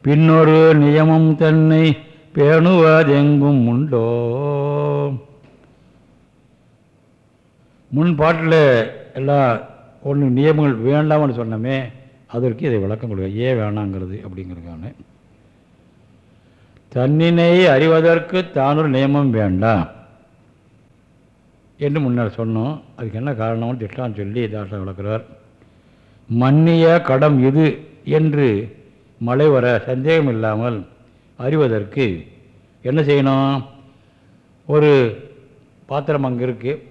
[SPEAKER 1] பின்னொரு நியமம் தன்னை பேணுவதெங்கும் உண்டோ? முன் பாட்டில் எல்லாம் ஒன்று நியமங்கள் வேண்டாம்னு சொன்னோமே அதற்கு இதை விளக்கம் கொடுக்க ஏன் வேணாங்கிறது அப்படிங்கிறதுக்கான. தன்னினை அறிவதற்கு தானொரு நியமம் வேண்டாம் என்று முன்னர் சொன்னோம். அதுக்கு என்ன காரணம்னு திட்டான்னு சொல்லி தாசா விளக்குறார் மன்னிய கடம் இது என்று மழை வர சந்தேகம் இல்லாமல் அறிவதற்கு என்ன செய்யணும்? ஒரு பாத்திரம் அங்கே இருக்குது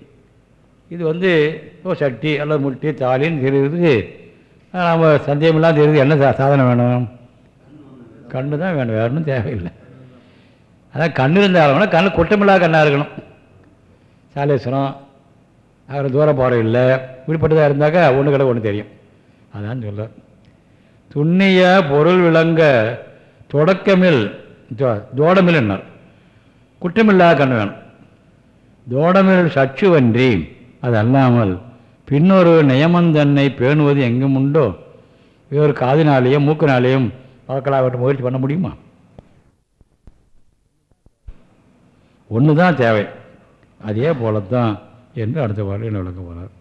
[SPEAKER 1] இது வந்து சட்டி அல்லது முட்டி தாலின்னு தெரியுது. நம்ம சந்தேகமில்லாமல் தெரியுது. என்ன சா சாதனம் வேணும்? கண்ணு தான் வேணும். வேற ஒன்றும் தேவையில்லை. அதான் கண் இருந்தாலும் கண்ணு குற்றமில்லாத கண்ணாக இருக்கணும். சாலேஸ்வரம் அப்புறம் தூர போகிற இல்லை. இப்படிப்பட்டதாக இருந்தாக்கா ஒன்று கடை ஒன்று தெரியும். அதான் சொல்லுவேன் துண்ணிய பொருள் விளங்க தொடக்கமில் தோடமில் என்னார். குற்றமில்லாத கண்ணு வேணும் தோடமில் சச்சுவன்றி அது அல்லாமல் பின்னொரு நியமந்தன்னை பேணுவது எங்கும் உண்டோ? இவர் காதினாலேயும் மூக்கினாலேயும் பார்க்கலாவட்ட முயற்சி பண்ண முடியுமா? ஒன்று தான் தேவை. அதே போலத்தான் என்று அடுத்த பாடலில் விளக்க போகிறார்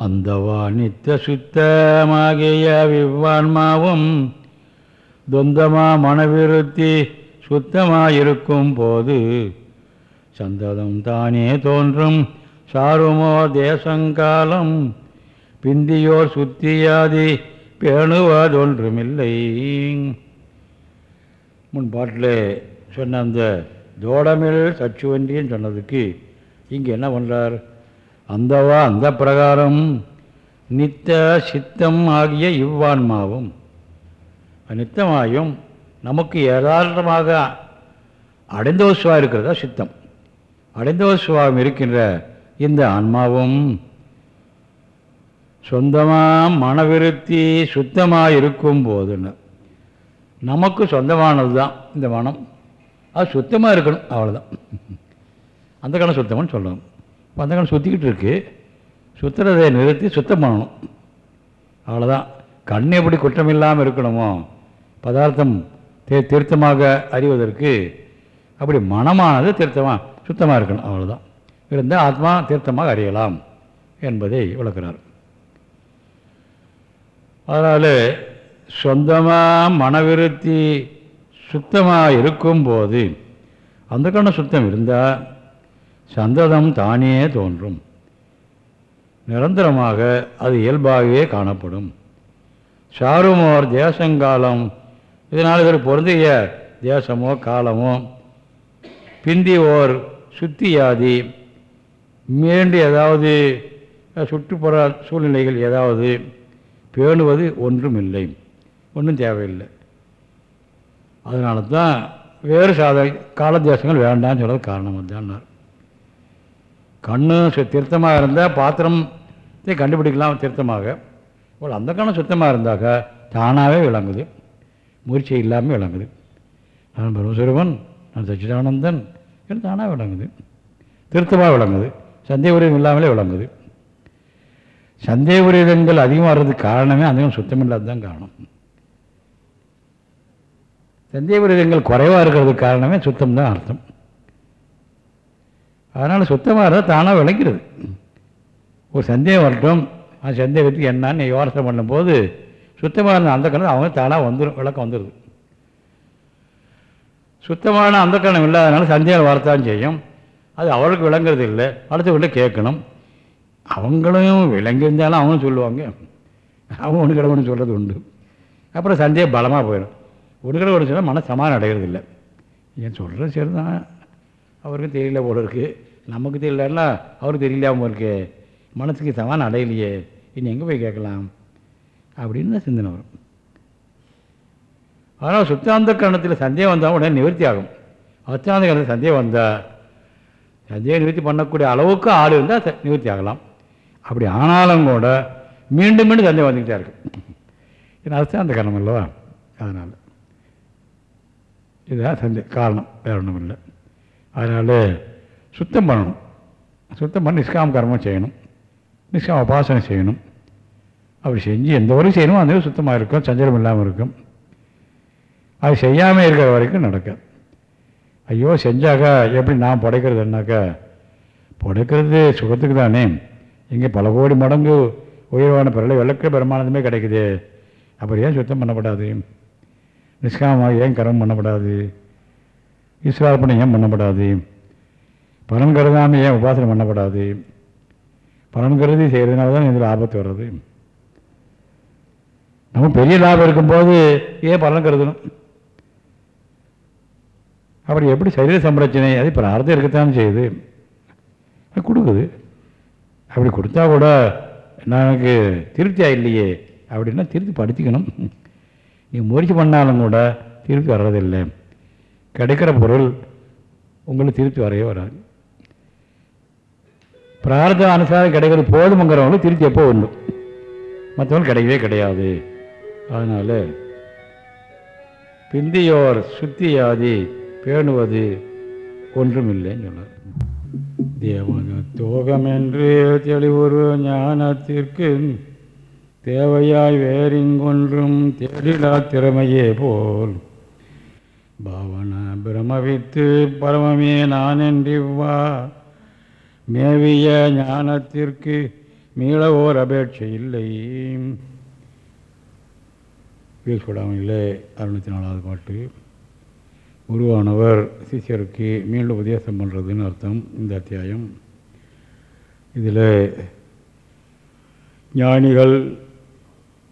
[SPEAKER 1] அந்தவா நித்த சுத்தமாகிய விவ்வான்மாவும் துந்தமா மனவிருத்தி சுத்தமாயிருக்கும் போது சந்ததம் தானே தோன்றும் சாருமோ தேசங்காலம் பிந்தியோர் சுத்தியாதி பேணுவதொன்றுமில்லை. முன் பாட்டில் சொன்ன அந்த தோடமில் சச்சுவன்றின்னு சொன்னதுக்கு இங்கே என்ன பண்ணுறார் அந்தவா அந்த பிரகாரம் நித்த சித்தம் ஆகிய இவ்வான்மாவும். நித்தமாயும் நமக்கு யதார்த்தமாக அடைந்தோசுவாக இருக்கிறதா சித்தம். அடைந்தோசுவாகம் இருக்கின்ற இந்த ஆன்மாவும் சொந்தமாக மனவிருத்தி சுத்தமாக இருக்கும் போதுன்னு நமக்கு சொந்தமானது தான் இந்த மனம். அது சுத்தமாக இருக்கணும் அவ்வளோதான் அந்த கணம் சுத்தம்னு சொல்லணும் இப்போ சுற்றிக்கிட்டு இருக்குது சுற்றுறதை நிறுத்தி சுத்தம் பண்ணணும். அவ்வளோதான் கண் எப்படி குற்றம் இல்லாமல் இருக்கணுமோ பதார்த்தம் தீ அறிவதற்கு அப்படி மனமானது திருத்தமாக சுத்தமாக இருக்கணும். அவ்வளோதான் இருந்தால் ஆத்மா திருத்தமாக அறியலாம் என்பதை விளக்குறார். அதனால் சொந்தமாக மனவிருத்தி சுத்தமாக இருக்கும்போது அந்த கண்ண சுத்தம் இருந்தால் சந்ததம் தானே தோன்றும். நிரந்தரமாக அது இயல்பாகவே காணப்படும். சாருமோர் தேசங்காலம். இதனால் இதற்கு பொருந்திய தேசமோ காலமோ. பிந்தி ஓர் சுத்தியாதி மீண்டு ஏதாவது சுற்றுப்புற சூழ்நிலைகள் ஏதாவது பேணுவது ஒன்றும் இல்லை ஒன்றும் தேவையில்லை. அதனால தான் வேறு சாத காலதேசங்கள் வேண்டாம்னு சொல்கிறது காரணம் தான் கண்ணு சு திருத்தமாக இருந்தால் பாத்திரத்தை கண்டுபிடிக்கலாம் திருத்தமாக. ஒரு அந்த கண்ணு சுத்தமாக இருந்தாக்கா தானாகவே விளங்குது. முயற்சி இல்லாமல் விளங்குது. நான் பிரம்மசுரவன் நான் சச்சிதானந்தன் என்று தானாக விளங்குது. திருத்தமாக விளங்குது. சந்தேக உரிதம் இல்லாமலே விளங்குது. சந்தேக உரிதங்கள் அதிகமாக வர்றதுக்கு காரணமே அதிகம் சுத்தமில்லாத தான் காரணம். சந்தேக உரிதங்கள் குறைவாக இருக்கிறதுக்கு காரணமே சுத்தம் தான் அர்த்தம். அதனால் சுத்தமாக இருந்தால் தானாக விளங்கிறது. ஒரு சந்தேகம் வரட்டும். அந்த சந்தேகத்துக்கு என்னான்னு யோசனை பண்ணும்போது சுத்தமாக இருந்த அந்த கணம் அவங்க தானாக வந்துடும் விளக்கம் வந்துடுது சுத்தமான அந்த கணம் இல்லாதனால சந்தேகம் வரத்தான் செய்யும். அது அவளுக்கு விளங்குறது இல்லை. அடுத்தவங்கள்ட்ட கேட்கணும். அவங்களும் விளங்கியிருந்தாலும் அவங்களும் சொல்லுவாங்க. அவங்க ஒன்று கிடவுன்னு சொல்கிறது உண்டு. அப்புறம் சந்தேகம் பலமாக போயிடும் ஒரு கிடவு சொன்னால் மன சமாதானம் அடைகிறது இல்லை ஏன் சொல்கிறது சரி அவருக்கும் அவருக்கு தெரியல போல இருக்கு. நமக்கு தெரியலன்னா அவருக்கு தெரியலாமல் இருக்கு. மனசுக்கு சமான் அடையலையே. இனி எங்கே போய் கேட்கலாம்? அப்படின்னு தான் சிந்தனை வரும். ஆனால் சுத்தாந்த கரணத்தில் சந்தேகம் வந்தால் உடனே நிவர்த்தி ஆகும். அத்தாந்த கரணத்தில் சந்தேகம் வந்தால் சந்தேகம் நிவர்த்தி பண்ணக்கூடிய அளவுக்கு ஆள் இருந்தால் நிவர்த்தி ஆகலாம். அப்படி ஆனாலும் கூட மீண்டும் மீண்டும் சந்தேகம் வந்துக்கிட்டே இருக்கு. ஏன்னா அத்தாந்த கரணம் அல்லவா? அதனால். இதுதான் சந்தே காரணம். வேற ஒன்றும் இல்லை அதனால் சுத்தம் பண்ணணும். சுத்தம் பண்ணி நிஷ்காம கர்மம் செய்யணும். நிஷ்காம உபாசனை செய்யணும். அப்படி செஞ்சு எந்த வரைக்கும் செய்யணுமோ அந்த சுத்தமாக இருக்கும் சஞ்சலம் இல்லாமல் இருக்கும். அது செய்யாமல் இருக்கிற வரைக்கும் நடக்காது. ஐயோ செஞ்சாக்கா எப்படி நான் படைக்கிறதுனாக்கா படைக்கிறது சுகத்துக்கு தானே. இங்கே பல கோடி மடங்கு உயர்வான பிறலை விளக்க பெருமானந்தமே கிடைக்குது. அப்புறம் ஏன் சுத்தம் பண்ணப்படாது? நிஷ்காமாக ஏன் கர்மம் பண்ணப்படாது? ஈஸ்வரார்ப்பணம் ஏன் பண்ணப்படாது? பலன் கருதாமல் ஏன் உபாசனை பண்ணப்படாது? பலன் கருதி செய்கிறதுனால தான் இதில் ஆபத்து வர்றது. நம்ம பெரிய லாபம் இருக்கும்போது ஏன் பலன் கருதணும்? அப்படி எப்படி சரீர சம்ரட்சணை அது இப்போ அர்த்தம் இருக்கத்தான் செய்யுது. கொடுக்குது. அப்படி கொடுத்தா கூட எனக்கு திருப்தியாக இல்லையே அப்படின்னா திருப்தி படுத்திக்கணும். நீ முயற்சி பண்ணாலும் கூட திருப்தி வர்றதில்லை. கிடைக்கிற பொருள் உங்களுக்கு திருப்தி வரையே வராது. பிரார்த்த அனுசாரம் கிடைக்கிறது போதுமங்கிறவங்களுக்கு திருப்தி எப்போ உண்டு மற்றவங்க கிடைக்கவே கிடையாது. அதனால் பிந்தியோர் சுத்தியாதி பேணுவது ஒன்றுமில்லைன்னு சொன்னார். தேவன தோகமென்று தெளிவுறு ஞானத்திற்கு தேவையாய் வேறிங்கொன்றும் தேடிலா திறமையே போல். பாவன பிரமவித்து பரமமே நான் என்றிவ்வா மேவிய ஞானத்திற்கு மீள ஓர் அபேட்சை இல்லை. பேசப்படாமலே அறுநூற்றி நாலாவது பாட்டு. குருவானவர் சிஷ்யருக்கு மீண்டும் உபதேசம் பண்ணுறதுன்னு அர்த்தம் இந்த அத்தியாயம். இதில் ஞானிகள்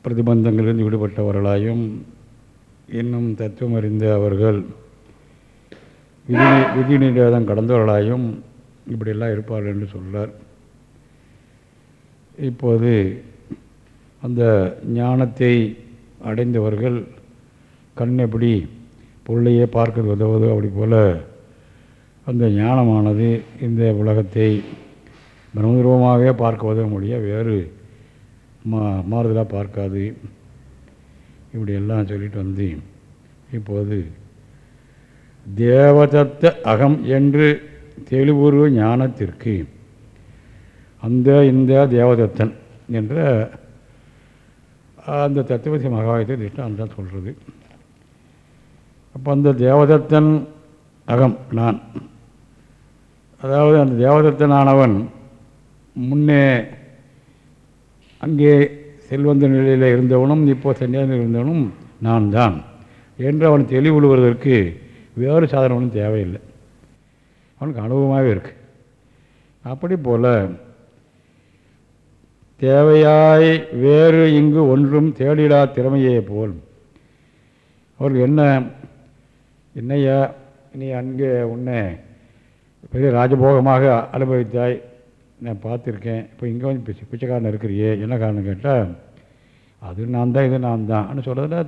[SPEAKER 1] பிரதிபந்தங்களிலிருந்து விடுபட்டவர்களாயும் இன்னும் தத்துவம் அறிந்த அவர்கள் விதி விதி நிவேதம் கடந்தவர்களாயும் இப்படியெல்லாம் இருப்பார்கள் என்று சொல்கிறார் இப்போது அந்த ஞானத்தை அடைந்தவர்கள் கண் எப்படி பொருளையே பார்க்க உதவுதோ அப்படி போல் அந்த ஞானமானது இந்த உலகத்தை பிரம்மரூபமாகவே பார்க்க உதவ முடிய வேறு மா மாறுதலாக பார்க்காது. இப்படியெல்லாம் சொல்லிட்டு வந்து இப்போது தேவதத்த அகம் என்று தெளிவுரு ஞானத்திற்கு அந்த இந்த தேவதத்தன் என்ற அந்த தத்துவசி மகாயத்தை அந்த சொல்கிறது அப்போ அந்த தேவதத்தன் அகம் நான் அதாவது அந்த தேவதத்தனானவன் முன்னே அங்கே செல்வந்த நிலையில் இருந்தவனும் இப்போ சன்னியாசம் இருந்தவனும் நான் தான். என்று அவன் தெளிவுழுவதற்கு வேறு சாதனம் ஒன்றும் தேவையில்லை. அவனுக்கு அனுபவமாகவே இருக்கு. அப்படி போல் தேவையாய் வேறு இங்கு ஒன்றும் தேடிடா திறமையே போல். அவர்கள் என்ன என்னையா நீ அங்கே உன்னை பெரிய ராஜபோகமாக அனுபவித்தாய் நான் பார்த்துருக்கேன். இப்போ இங்கே வந்து பிச்சை பிச்சைக்காரன் இருக்கிறியே என்ன காரணம் கேட்டால் அது நான் தான் இது நான் தான். சொல்கிறதுல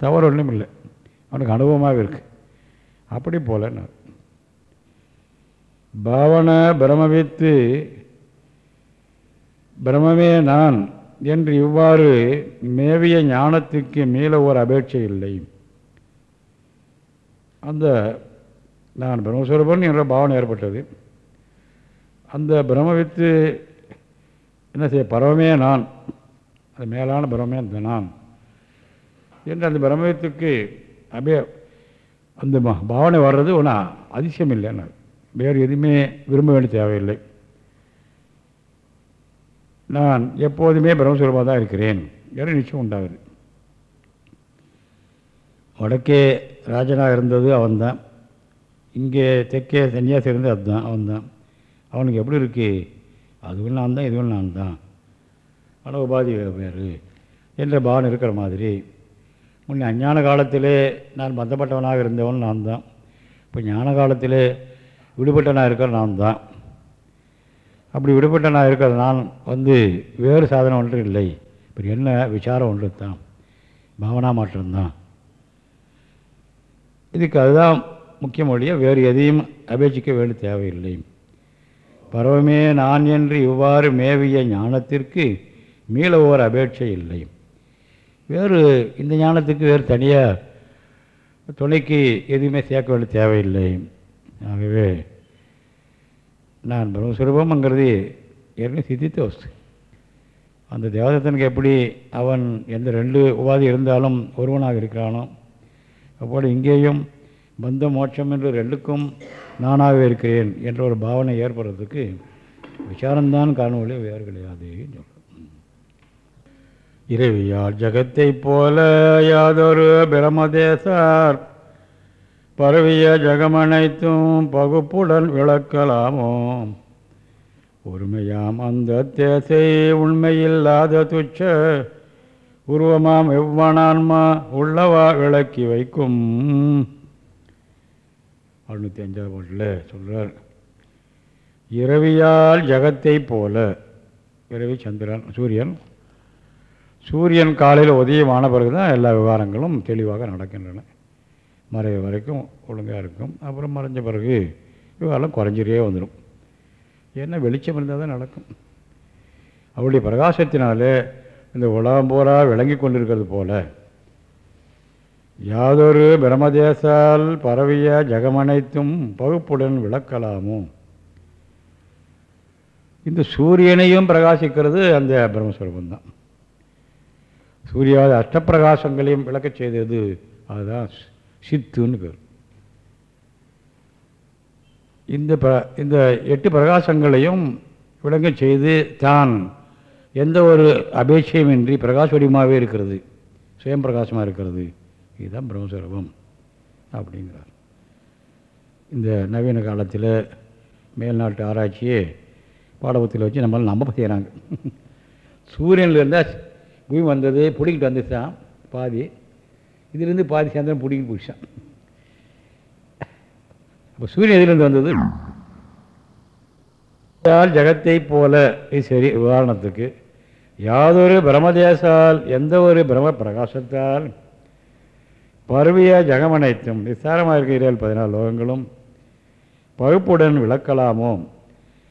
[SPEAKER 1] தவறு ஒன்றும் இல்லை. அவனுக்கு அனுபவமாகவே இருக்கு. அப்படி போல நான். பாவன பிரமவித்து பிரமமே நான் என்று இவ்வாறு மேவிய ஞானத்துக்கு மீள ஒரு அபேட்சை இல்லை. அந்த நான் பிரம்மஸ்வரூபன் என்ற பாவனை ஏற்பட்டது. அந்த பிரம்மவித்து என்ன செய்ய பரவமே நான் அது மேலான பிரமே அந்த நான் என்று அந்த பிரம்மவித்துக்கு அப்படியே அந்த பாவனை வர்றது ஒன்றும் அதிசயம் இல்லைன்னு வேறு எதுவுமே விரும்ப வேண்டிய தேவையில்லை. நான் எப்போதுமே பிரம்மஸ்வரூபமாக தான் இருக்கிறேன் என நிச்சயம் உண்டாகுது. வடக்கே ராஜனாக இருந்தது அவன்தான். இங்கே தெற்கே சன்னியாசி இருந்தது அதுதான் அவன்தான். அவனுக்கு எப்படி இருக்குது அதுவும் நான் தான் இதுவும் நான் தான். ஆனால் உபாதி வேறு. என்ற பாவனை இருக்கிற மாதிரி. முன்னே அஞ்ஞான காலத்திலே நான் பந்தப்பட்டவனாக இருந்தவன் நான் தான். இப்போ ஞான காலத்திலே விடுபட்டனாக இருக்கிற நான் தான். அப்படி விடுபட்டனாக இருக்கிற நான் வந்து வேறு சாதனம் ஒன்று இல்லை. இப்போ என்ன விசாரம் ஒன்று தான். பாவனா மாற்றம்தான் இதுக்கு அதுதான் முக்கியமொழிய வேறு எதையும் அபேட்சிக்க வேண்டிய தேவையில்லை. பரவமே நான் என்று இவ்வாறு மேவிய ஞானத்திற்கு மீள ஓர் அபேட்சை இல்லை. வேறு இந்த ஞானத்துக்கு வேறு தனியாக துணைக்கு எதுவுமே சேர்க்க வேண்டிய தேவையில்லை. ஆகவே நான் பிரம்மஸ்வரூபம்ங்கிறது ஏற்கனவே சித்தித்த வஸ்து. அந்த தேவதத்தனுக்கு எப்படி அவன் எந்த ரெண்டு உபாதி இருந்தாலும் ஒருவனாக இருக்கிறானோ அப்போது இங்கேயும் பந்த மோட்சம் என்று ரெண்டுக்கும் நானாகவே இருக்கிறேன் என்ற ஒரு பாவனை ஏற்படுறதுக்கு விசாரம்தான் காரணம் வேறு கிடையாது இறைவியார் ஜகத்தை போல யாதொரு பிரமதேசார் பரவிய ஜகமனைத்தும் பகுப்புடன் விளக்கலாமோ? ஒருமையாம் அந்த தேசை உண்மையில்லாத துச்ச உருவமாம் எவ்வனான்மா உள்ளவா விளக்கி வைக்கும்? அறுநூற்றி அஞ்சாவது பாட்டில் சொல்கிறார் இரவியால் ஜகத்தை போல இரவி சந்திரன் சூரியன். சூரியன் காலையில் உதயமான பிறகு தான் எல்லா விவகாரங்களும் தெளிவாக நடக்கின்றன. மறைவு வரைக்கும் ஒழுங்காக இருக்கும். அப்புறம் மறைஞ்ச பிறகு விவகாரம் குறைஞ்சிட்டே வந்துடும். ஏன்னா வெளிச்சம் இருந்தால் தான் நடக்கும். அவருடைய பிரகாசத்தினாலே இந்த உலகம் பூரா விளங்கி கொண்டிருக்கிறது போல் யாதொரு பிரமதேசால் பரவிய ஜகமனைத்தும் பகுப்புடன் விளக்கலாமோ? இந்த சூரியனையும் பிரகாசிக்கிறது அந்த பிரம்மஸ்வரூபம் தான் அஷ்டப்பிரகாசங்களையும் விளக்கச் செய்தது அதுதான் சித்துன்னு பேர். இந்த ப இந்த எட்டு பிரகாசங்களையும் விளங்க செய்து தான் எந்த ஒரு அபேட்சையுமின்றி பிரகாச வடிவமாகவே இருக்கிறது சுயம் பிரகாசமாக இருக்கிறது. இதுதான் பிரம்மஸ்வரூபம் அப்படிங்கிறார். இந்த நவீன காலத்தில் மேல்நாட்டு ஆராய்ச்சியே பாடபத்தில் வச்சு நம்மளால் நம்ப செய்கிறாங்க சூரியனில் இருந்தால் பூமி வந்தது பிடிக்கிட்டு வந்துச்சான் பாதி. இதுலேருந்து பாதி சந்திரன் பிடிக்கிட்டு போயிடுச்சான். அப்போ சூரியன் எதிலிருந்து வந்தது? யால் ஜகத்தை போல? சரி உதாரணத்துக்கு யாதொரு பிரமதேசால் எந்த ஒரு பிரம பிரகாசத்தால் பருவிய ஜகமனைத்தும் விசாரமாக இருக்கிற பதினாலு லோகங்களும் பகுப்புடன் விளக்கலாமோ?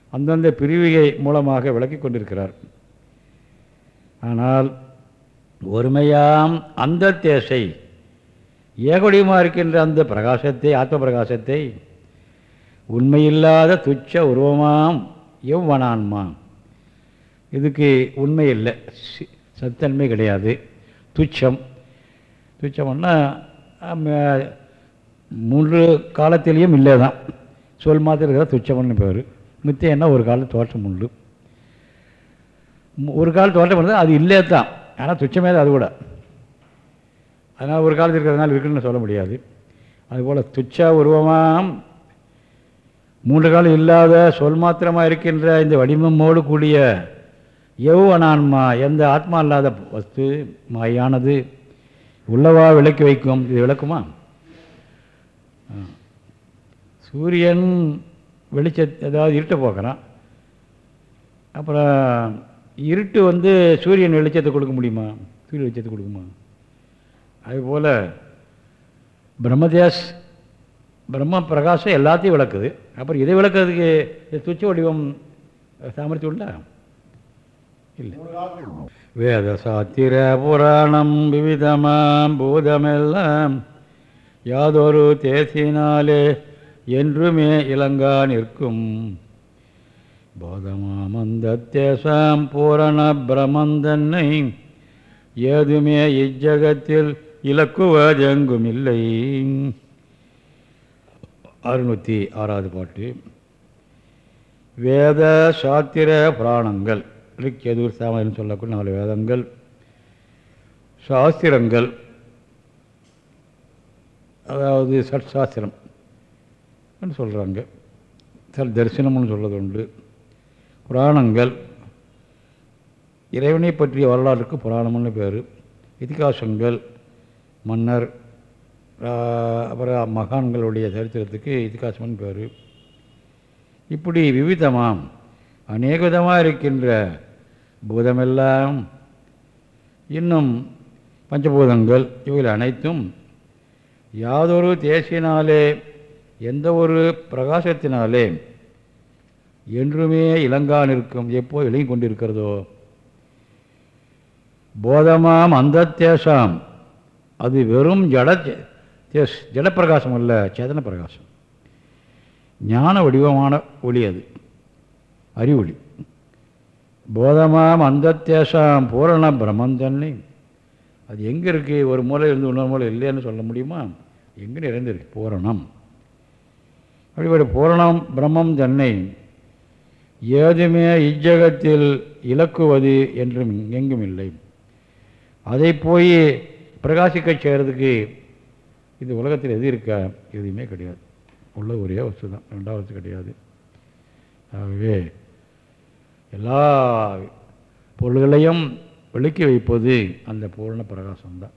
[SPEAKER 1] அந்தந்த பிரிவிகை மூலமாக விளக்கிக் கொண்டிருக்கிறார். ஆனால் ஒருமையாம் அந்த தேசை ஏகொடியமாக இருக்கின்ற அந்த பிரகாசத்தை ஆத்ம பிரகாசத்தை உண்மையில்லாத துச்ச உருவமாம் எவ்வனான்மா இதுக்கு உண்மை இல்லை. சத்தன்மை கிடையாது. துச்சம். துச்சம்னா மூன்று காலத்திலையும் இல்லை தான் சொல் மாத்திரம் இருக்கிற துச்சம்னு பேர் என்ன ஒரு காலத்து தோற்றம் உண்டு. ஒரு கால தோற்றம் பண்ணுறது அது இல்லே தான் ஆனால் துச்சமே அது கூட. அதனால் ஒரு காலத்தில் இருக்கிறதுனால இருக்குன்னு சொல்ல முடியாது. அதுபோல் துச்ச உருவமாம் மூன்று காலம் இல்லாத சொல் மாத்திரமாக இருக்கின்ற இந்த வடிவமோடு கூடிய எவ்வனான்மா எந்த ஆத்மா இல்லாத வஸ்து மாயானது உள்ளவா விளக்கி வைக்கும். இது விளக்குமா? சூரியன் வெளிச்ச ஏதாவது இருட்டை போக்குறான். அப்புறம் இருட்டு வந்து சூரியன் வெளிச்சத்தை கொடுக்க முடியுமா? சூரிய வெளிச்சத்தை கொடுக்குமா? அதுபோல் பிரம்மதேஸ் பிரம்ம பிரகாசம் எல்லாத்தையும் விளக்குது. அப்புறம் இதை விளக்குறதுக்கு இது துச்ச வடிவம் சாமர்த்தியம் உள்ள இல்லை.
[SPEAKER 2] வேதசாத்திர
[SPEAKER 1] வேத சாத்திர புராணம் விவிதமாம் பூதமெல்லாம் யாதொரு தேசினாலே என்றுமே இலங்கா நிற்கும். போதமாமந்த தேசாம் பூரண பிரமந்தன்னை ஏதுமே இஜகத்தில் இலக்குவதெங்கும் இல்லை அறுநூற்றி ஆறாவது பாட்டு. வேத சாத்திர புராணங்கள் ரிக்கெதூர் சாமன் சொல்லக்கூடிய நாலு வேதங்கள் சாஸ்திரங்கள் அதாவது சட் சாஸ்திரம் சொல்கிறாங்க சட் தரிசனம்னு சொல்வது உண்டு புராணங்கள் இறைவனை பற்றிய வரலாற்றுக்கு புராணம்னு பேர். இதிகாசங்கள் மன்னர் அப்புறம் மகான்களுடைய சரித்திரத்துக்கு இதிகாசம்னு பேர். இப்படி விவிதமாம் அநேகவிதமாக இருக்கின்ற பூதமெல்லாம் இன்னும் பஞ்சபூதங்கள் இவைகள் அனைத்தும் யாதொரு தேசியினாலே எந்த ஒரு பிரகாசத்தினாலே என்றுமே இளங்கா நிற்கும் எப்போ இலங்கி கொண்டிருக்கிறதோ? போதமாம் அந்த தேசம் அது வெறும் ஜட தேஸ் ஜடப்பிரகாசம் அல்ல சேதன பிரகாசம் ஞான வடிவமான ஒளி அது அறிவொளி. போதமாம் அந்த பூரணம் பிரம்மம் தன்னை. அது எங்கே இருக்குது ஒரு மூலை இருந்து இன்னொரு மூலை இல்லைன்னு சொல்ல முடியுமா? எங்கே நிறைந்திருக்கு? பூரணம். அப்படிப்பட்ட பூரணம் பிரம்மம் தன்னை ஏதுமே இஜகத்தில் இலக்குவது என்றும் எங்கும் இல்லை. அதை போய் பிரகாசிக்க செய்கிறதுக்கு இந்த உலகத்தில் எது இருக்கா? எதுவுமே கிடையாது. உள்ள ஒரே வஸ்து தான் ரெண்டாவது கிடையாது. ஆகவே எல்லா பொருள்களையும் விளக்கி வைப்பது அந்த பூரண பிரகாசம்தான்.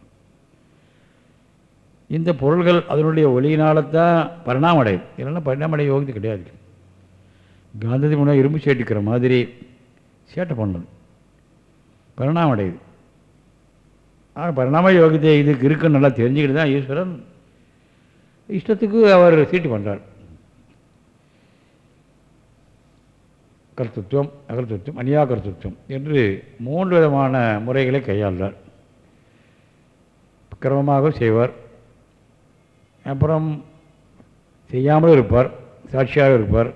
[SPEAKER 1] இந்த பொருள்கள் அதனுடைய ஒளியினால தான் பரிணாமம் இல்லைன்னா பரிணாமடைய யோகத்து கிடையாது. காந்ததி முன்னாடி இரும்பு சேட்டிக்கிற மாதிரி சேட்டை பண்ணது பரிணாமடையுது. ஆனால் பரிணாம யோகத்தை இதுக்கு இருக்குன்னு நல்லா தெரிஞ்சுக்கிட்டு தான் ஈஸ்வரன் இஷ்டத்துக்கு அவர் சீட்டு பண்ணுறார் கர்த்தத்துவம் அகர்த்தத்துவம் கருத்துவம் என்று மூன்று விதமான முறைகளை கையாள்றார் கிரமமாக செய்வார். அப்புறம் செய்யாமலும் இருப்பார் சாட்சியாக இருப்பார்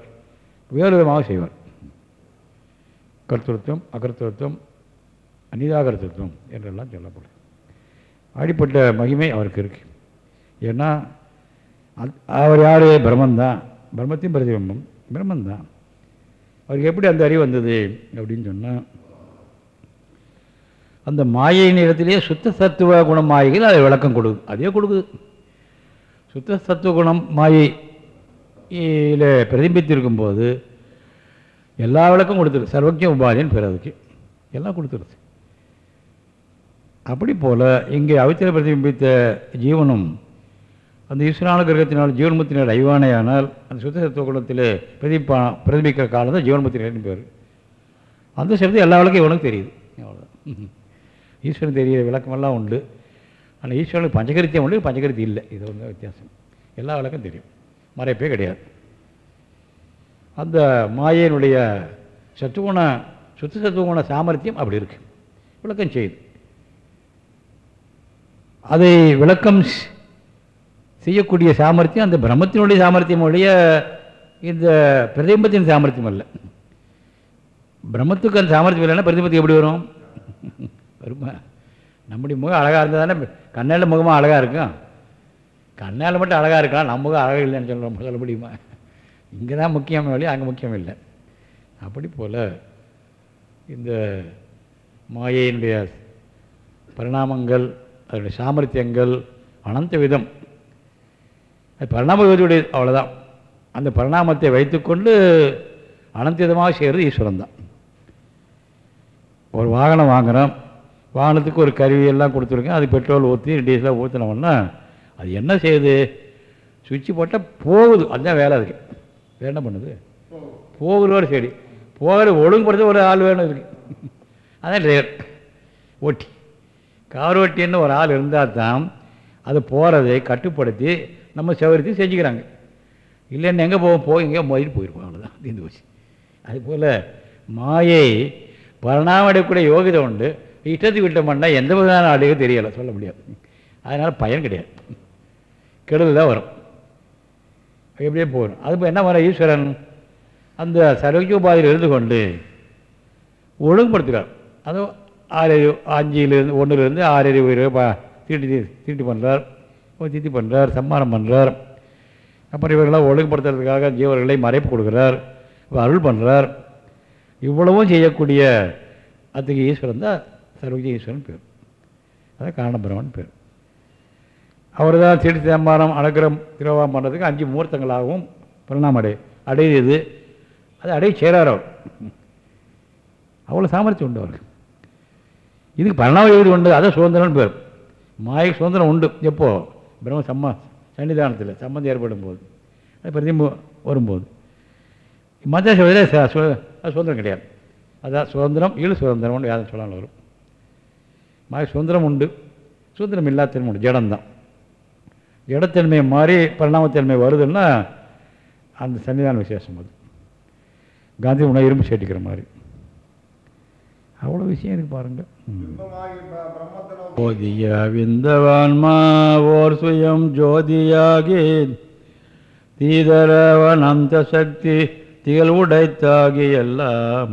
[SPEAKER 1] வேறு விதமாக செய்வார். கர்த்தத்துவம் அகர்த்தத்துவம் அநிதாகர்த்தத்துவம் என்றெல்லாம் சொல்லப்படும். அப்படிப்பட்ட மகிமை அவருக்கு இருக்கு. ஏன்னா அவர் யார்? பிரம்மந்தான் பிரம்மத்தையும் பிரதிபிம்பம் பிரம்மந்தான் அவருக்கு எப்படி அந்த அறிவு வந்தது அப்படின்னு சொன்னால் அந்த மாயின் நேரத்திலேயே சுத்த சத்துவ குணம் மாயைகள் அதை விளக்கம் கொடுக்குது அதே கொடுக்குது. சுத்த சத்துவ குணம் மாயையில் பிரதிபித்திருக்கும் போது எல்லா விளக்கம் கொடுத்துருது. சர்வஜ உபாதின்னு பேர் அதுக்கு. எல்லாம் கொடுத்துருது. அப்படி போல் இங்கே அவித்திர பிரதிபிம்பித்த ஜீவனும் அந்த ஈஸ்வரான கிரகத்தினால் ஜீவன்முத்தினர் ஐவானையானால் அந்த சுத்த சத்துவ குணத்தில் பிரதிப்பா பிரதிபிக்கிற காலம் தான் ஜீவன்முத்தினர்னு பேர். அந்த சப்தம் எல்லா விளக்கும் இவனுக்கு தெரியுது. அவ்வளோதான் ஈஸ்வரன் தெரிகிற விளக்கமெல்லாம் உண்டு. ஆனால் ஈஸ்வரனுக்கு பஞ்சகரித்தியம் உண்டு பஞ்சகரித்தி இல்லை. இது வந்து வித்தியாசம். எல்லா விளக்கம் தெரியும். மறைப்பே கிடையாது. அந்த மாயையினுடைய சத்துவகுண சுத்த சத்துவகுண சாமர்த்தியம் அப்படி இருக்கு. விளக்கம் செய்யுது. அதை விளக்கம் செய்யக்கூடிய சாமர்த்தியம் அந்த பிரம்மத்தினுடைய சாமர்த்தியம் ஒழிய இந்த பிரதிபத்தின் சாமர்த்தியம் அல்ல. பிரம்மத்துக்கு அந்த சாமர்த்தியம் இல்லைன்னா பிரதிபத்தி எப்படி வரும்? வருமா? நம்முடைய முகம் அழகாக இருந்தால் தானே கண்ணால் முகமாக அழகாக இருக்கும். கண்ணால் மட்டும் அழகாக இருக்கலாம் நம்ம முகம் அழகாக இல்லைன்னு சொல்கிறோம் சொல்ல முடியுமா? இங்கே தான் முக்கியம் வழி அங்கே முக்கியம் இல்லை. அப்படி போல் இந்த மாயையினுடைய பரிணாமங்கள் அதனுடைய சாமர்த்தியங்கள் அனந்த விதம் அது பரிணாம விதத்துடைய அவ்வளோதான் அந்த பரிணாமத்தை வைத்துக்கொண்டு அனந்திதமாக செய்கிறது ஈஸ்வரன் தான். ஒரு வாகனம் வாங்குகிறோம் வாகனத்துக்கு ஒரு கருவி எல்லாம் கொடுத்துருக்கேன். அது பெட்ரோல் ஊற்றி டீசலாக ஊற்றினோம்னா அது என்ன செய்யுது? சுவிட்சு போட்டால் போகுது. அதுதான் வேலை அதுக்கு. வேற என்ன பண்ணுது? போகிறோட சரி போகிற ஒழுங்குபடுத்த ஒரு ஆள் வேணும் இருக்கு அதான் டிரைவர் ஓட்டி. கார் ஓட்டின்னு ஒரு ஆள் இருந்தால் தான் அது போகிறதை கட்டுப்படுத்தி நம்ம சவரித்து செஞ்சுக்கிறாங்க. இல்லைன்னு எங்கே போவோம்? போய் எங்கேயோ மோதிட்டு போயிருப்போம் அவ்வளோதான் தீர்ந்து போச்சு. அதுபோல் மாயை பரணாமடையக்கூடிய அடையக்கூடிய யோகிதை உண்டு. இஷ்டத்துக்கு விட்ட பண்ணால் எந்த விதமான அடையோ தெரியலை சொல்ல முடியாது. அதனால் பயன் கிடையாது. கெடுதல் தான் வரும். எப்படியே போகணும். அது இப்போ என்ன வர ஈஸ்வரன்? அந்த சர்வஜோபாதியில் இருந்து கொண்டு ஒழுங்குபடுத்துகிறார். அதுவும் ஆறறிவு அஞ்சிலிருந்து ஒன்றுலேருந்து ஆறறிவு வரை பா தீட்டி தீ- தீட்டி பண்ணுறார். தித்தி பண்ணுறார் சம்மானம் பண்ணுறார் அப்புறம் இவர்களாம் ஒழுங்குபடுத்துறதுக்காக ஜீவர்களை மறைப்பு கொடுக்குறார். அருள் பண்ணுறார் இவ்வளவும் செய்யக்கூடிய அத்துக்கு ஈஸ்வரன் தான் சர்வஜ ஈஸ்வரன் பேர். அதான் காரணபிரமன் பேர். அவர் தான் சிறு சம்மானம் அனுக்கிரம் திரோகம் பண்ணுறதுக்கு அஞ்சு முகூர்த்தங்களாகவும் பரிணாமம் அடை அடையுது அது அடைய சேரார் அவர். அவ்வளோ சாமர்த்தியம் உண்டு அவருக்கு. இதுக்கு பரிணாம யோகி உண்டு அதான் சுதந்திரம்னு பேர். மாயக்கு சுதந்திரம் உண்டு எப்போது பிரம்ம சம்ம சன்னிதானத்தில் சம்மந்தம் ஏற்படும் போது அது பிரதிம்பு வரும்போது. மத சபையில் அது சுதந்திரம் கிடையாது. அதான் சுதந்திரம் ஈழு சுதந்திரம்னு யாரும் சொல்லாமல் வரும். மாதிரி சுதந்திரம் உண்டு. சுதந்திரம் இல்லாதன்மை உண்டு. ஜடம்தான். ஜடத்தன்மை மாறி பரிணாமத்தன்மை வருதுன்னா அந்த சன்னிதான விசேஷம் அது. காந்தி உணவு இரும்பு சேட்டிக்கிற மாதிரி. அவ்வளோ விஷயம் இருக்கு
[SPEAKER 2] பாருங்கள்
[SPEAKER 1] போதிய விந்தவான்மா ஓர் சுயம் ஜோதியாகி அந்த சக்தி திகழ் உடைத்தாகி எல்லாம்.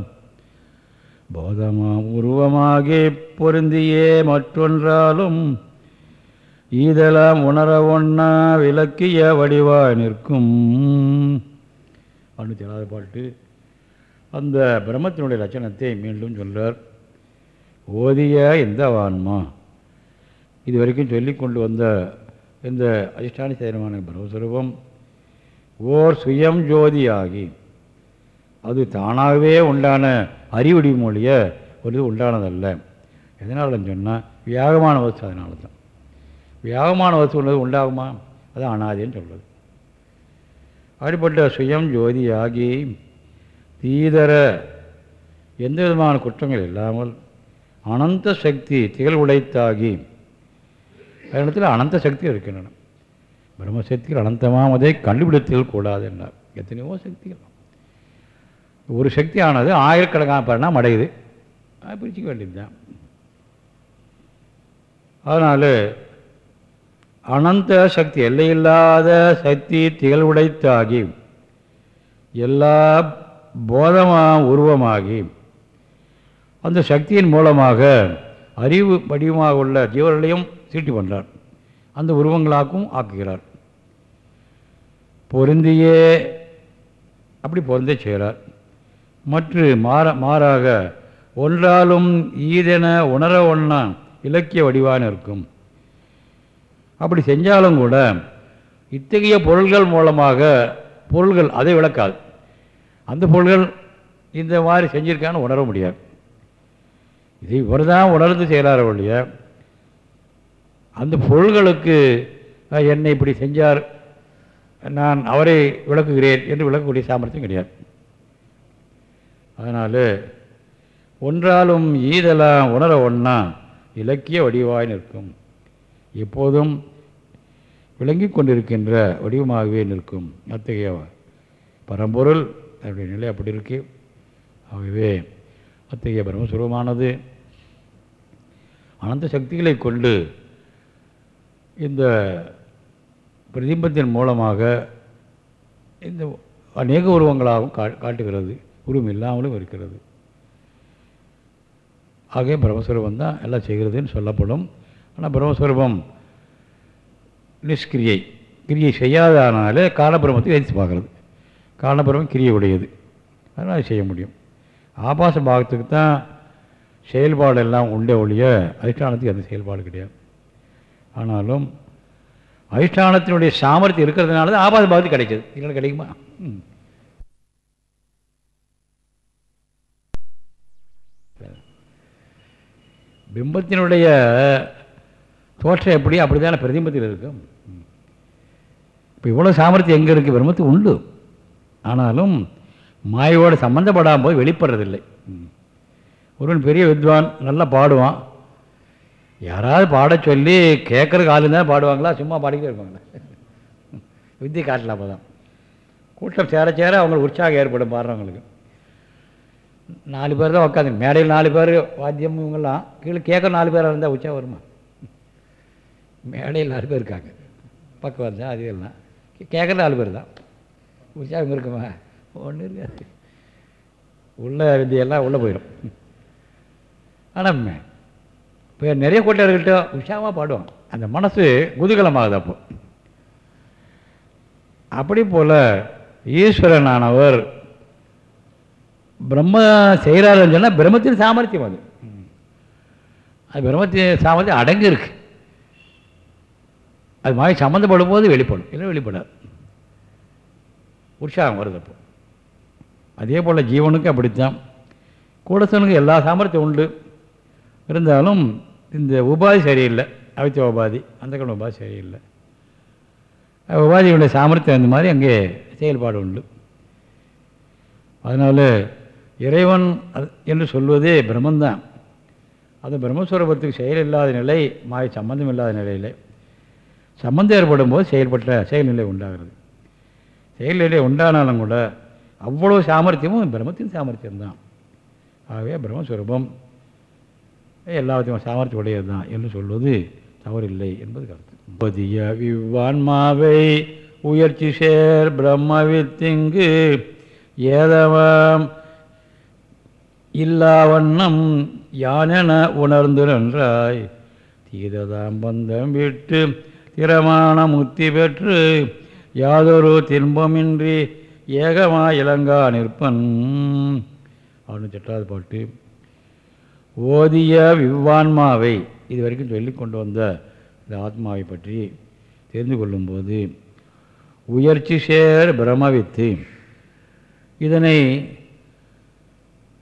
[SPEAKER 1] போதமாம் உருவமாகி பொருந்தியே மற்றொன்றாலும் ஈதெல்லாம் உணர ஒன்னா விளக்கிய வடிவாய் நிற்கும். அறுநூத்தி ஏழாவது பாட்டு. அந்த பிரம்மத்தினுடைய லட்சணத்தை மீண்டும் சொல்கிறார் ஓதிய இந்த ஆன்மா? இது வரைக்கும் சொல்லி கொண்டு வந்த இந்த அதிஷ்டான சேதனமான பிரம்மஸ்வரூபம் ஓர் சுயம் ஜோதியாகி அது தானாகவே உண்டான அறிவுடி மொழிய ஒரு இது உண்டானதல்ல. எதனாலன்னு சொன்னால் வியாகமான வசதி அதனால தான் வியாகமான வசதி உள்ளது உண்டாகுமா? அது அனாதின்னு சொல்கிறது அப்படிப்பட்ட சுயம் ஜோதியாகி தீதர எந்த விதமான குற்றங்கள் இல்லாமல் அனந்த சக்தி திகழ் உடைத்தாகி அதனத்தில் அனந்த சக்தி இருக்கின்றன. பிரம்மசக்திகள் அனந்தமாக அதை கண்டுபிடித்தல் கூடாது என்றார். எத்தனையோ சக்திகள். ஒரு சக்தியானது ஆயிரக்கணக்கான பரிணாமம் அடையுது. அது பிரிச்சுக்க வேண்டியது தான் அதனால் அனந்த சக்தி எல்லையில்லாத சக்தி திகழ் உடைத்தாகி எல்லா போதமாக உருவமாகி அந்த சக்தியின் மூலமாக அறிவு வடிவமாக உள்ள ஜீவர்களையும் சீட்டி பண்ணுறார் அந்த உருவங்களாக்கும் ஆக்குகிறார். பொருந்தியே அப்படி பொருந்தே செய்கிறார். மற்ற மாற மாறாக ஒன்றாலும் ஈதென உணர ஒன்றா இலக்கிய வடிவான இருக்கும். அப்படி செஞ்சாலும் கூட இத்தகைய பொருள்கள் மூலமாக பொருள்கள் அதை விளக்காது. அந்த பொருள்கள் இந்த மாதிரி செஞ்சுருக்கான்னு உணர முடியாது. இது இவர் தான் உணர்ந்து செய்கிறார் ஒழிய அந்த பொருள்களுக்கு என்னை இப்படி செஞ்சார் நான் அவரை விளக்குகிறேன் என்று விளக்கக்கூடிய சாமர்த்தியம் கிடையாது. அதனால் ஒன்றாலும் ஈதெல்லாம் உணர ஒண்ணா இலக்கிய வடிவாய் நிற்கும். எப்போதும் விளங்கி கொண்டிருக்கின்ற வடிவமாகவே நிற்கும். அத்தகைய பரம்பொருள் அவருடைய நிலை அப்படி இருக்குது ஆகவே அத்தகைய பிரம்மஸ்வரூபமானது அனந்த சக்திகளை கொண்டு இந்த பிரதிபத்தின் மூலமாக இந்த அநேக உருவங்களாகவும் கா காட்டுகிறது. உருவம் இல்லாமலும் இருக்கிறது. ஆகவே பிரம்மஸ்வரூபம் தான் எல்லாம் செய்கிறதுன்னு சொல்லப்படும். ஆனால் பிரம்மஸ்வரூபம் நிஷ்கிரியை கிரியை செய்யாதனாலே காலபிரமத்தை எதிர்த்து பார்க்குறது. காரணபிரமம் கிரியை உடையது அதனால் செய்ய முடியும். ஆபாச பாகத்துக்கு தான் செயல்பாடு எல்லாம் உண்டே ஒழிய அதிஷ்டானத்துக்கு அந்த செயல்பாடு கிடையாது. ஆனாலும் அதிஷ்டானத்தினுடைய சாமர்த்தியம் இருக்கிறதுனால தான் ஆபாச பாகத்துக்கு கிடைக்கிது இல்லைன்னு கிடைக்குமா? ம். பிம்பத்தினுடைய தோற்றம் எப்படி அப்படி தானே பிரதிபத்தில் இருக்கும். இப்போ இவ்வளோ சாமர்த்தியம் எங்கே இருக்குது பிரம்மத்துக்கு உண்டு. ஆனாலும் மாயோடு சம்மந்தப்படாமல் போது வெளிப்படுறதில்லை. ம். ஒருவன் பெரிய வித்வான் நல்லா பாடுவான். யாராவது பாடச் சொல்லி கேட்குறக்கு ஆளு தான் பாடுவாங்களா? சும்மா பாடிக்கிட்டே இருப்பாங்களா. வித்தியை காட்டலாம் அப்போ தான் கூட்டம் சேர சேர அவங்களுக்கு உற்சாகம் ஏற்படும் பாடுறவங்களுக்கு. நாலு பேர் தான் உட்காந்து மேடையில் நாலு பேர் வாத்தியம் இவங்கெல்லாம் கீழே கேட்குற நாலு பேராக இருந்தால் உற்சாகம் வருமா? மேடையில் நாலு பேர் இருக்காங்க. பக்கம் வந்தால் அது எல்லாம். கேட்குற நாலு பேர் தான். உற்சாகம் இருக்குமா? ஒன்றும் இருக்காது. உள்ள வித்தியெல்லாம் உள்ளே போயிடும். ஆனால் இப்போ நிறைய கூட்டம் இருக்கட்டும் உற்சாகமாக பாடுவோம் அந்த மனசு குதூகலமாகுது அப்போ. அப்படி போல் ஈஸ்வரனானவர் பிரம்ம செய்கிறாருன்னு சொன்னால் பிரம்மத்தின் சாமர்த்தியம் அது. அது பிரம்மத்தின் சாமர்த்தியம் அடங்கி இருக்கு அது மாதிரி சம்மந்தப்படும் போது வெளிப்படும். இல்லை வெளிப்படாது. உற்சாகம் வருது அப்போ. அதே போல் ஜீவனுக்கு அப்படித்தான். கூடசனுக்கு எல்லா சாமர்த்தியம் உண்டு. இருந்தாலும் இந்த உபாதி சரியில்லை. அவித்த உபாதி அந்த கண உபாதி சரியில்லை. உபாதியுடைய சாமர்த்தியம் அந்த மாதிரி அங்கே செயல்பாடு உண்டு. அதனால் இறைவன் அது- என்று சொல்வதே பிரம்மந்தான். அது பிரம்மஸ்வரூபத்துக்கு செயல் இல்லாத நிலை மாய சம்பந்தம் இல்லாத நிலையில். சம்பந்தம் ஏற்படும் போது செயல்பட்ட செயல்நிலை உண்டாகிறது. செயலிலே உண்டானாலும் கூட அவ்வளோ சாமர்த்தியமும் பிரம்மத்தின் சாமர்த்தியம்தான். ஆகவே பிரம்மஸ்வரூபம் எல்லாத்தையும் சாமர்த்தியம் உடையது தான் என்று சொல்வது தவறில்லை என்பது கருத்து. புதிய இவ்வான்மாவை உயர்ச்சி சேர் பிரம்மவித்திங்கு ஏதவம் இல்லாவண்ணம் யானென உணர்ந்து நின்றாய். தீததாம் பந்தம் விட்டு திறமான முக்தி பெற்று யாதொரு தின்பமின்றி ஏகமா இளங்கா நிற்பன். அவனு செட்டாவது பாட்டு. ஓதிய விவ்வான்மாவை இது வரைக்கும் சொல்லி கொண்டு வந்த இந்த ஆத்மாவை பற்றி தெரிந்து கொள்ளும்போது உயர்ச்சி சேர் பிரமவித்து இதனை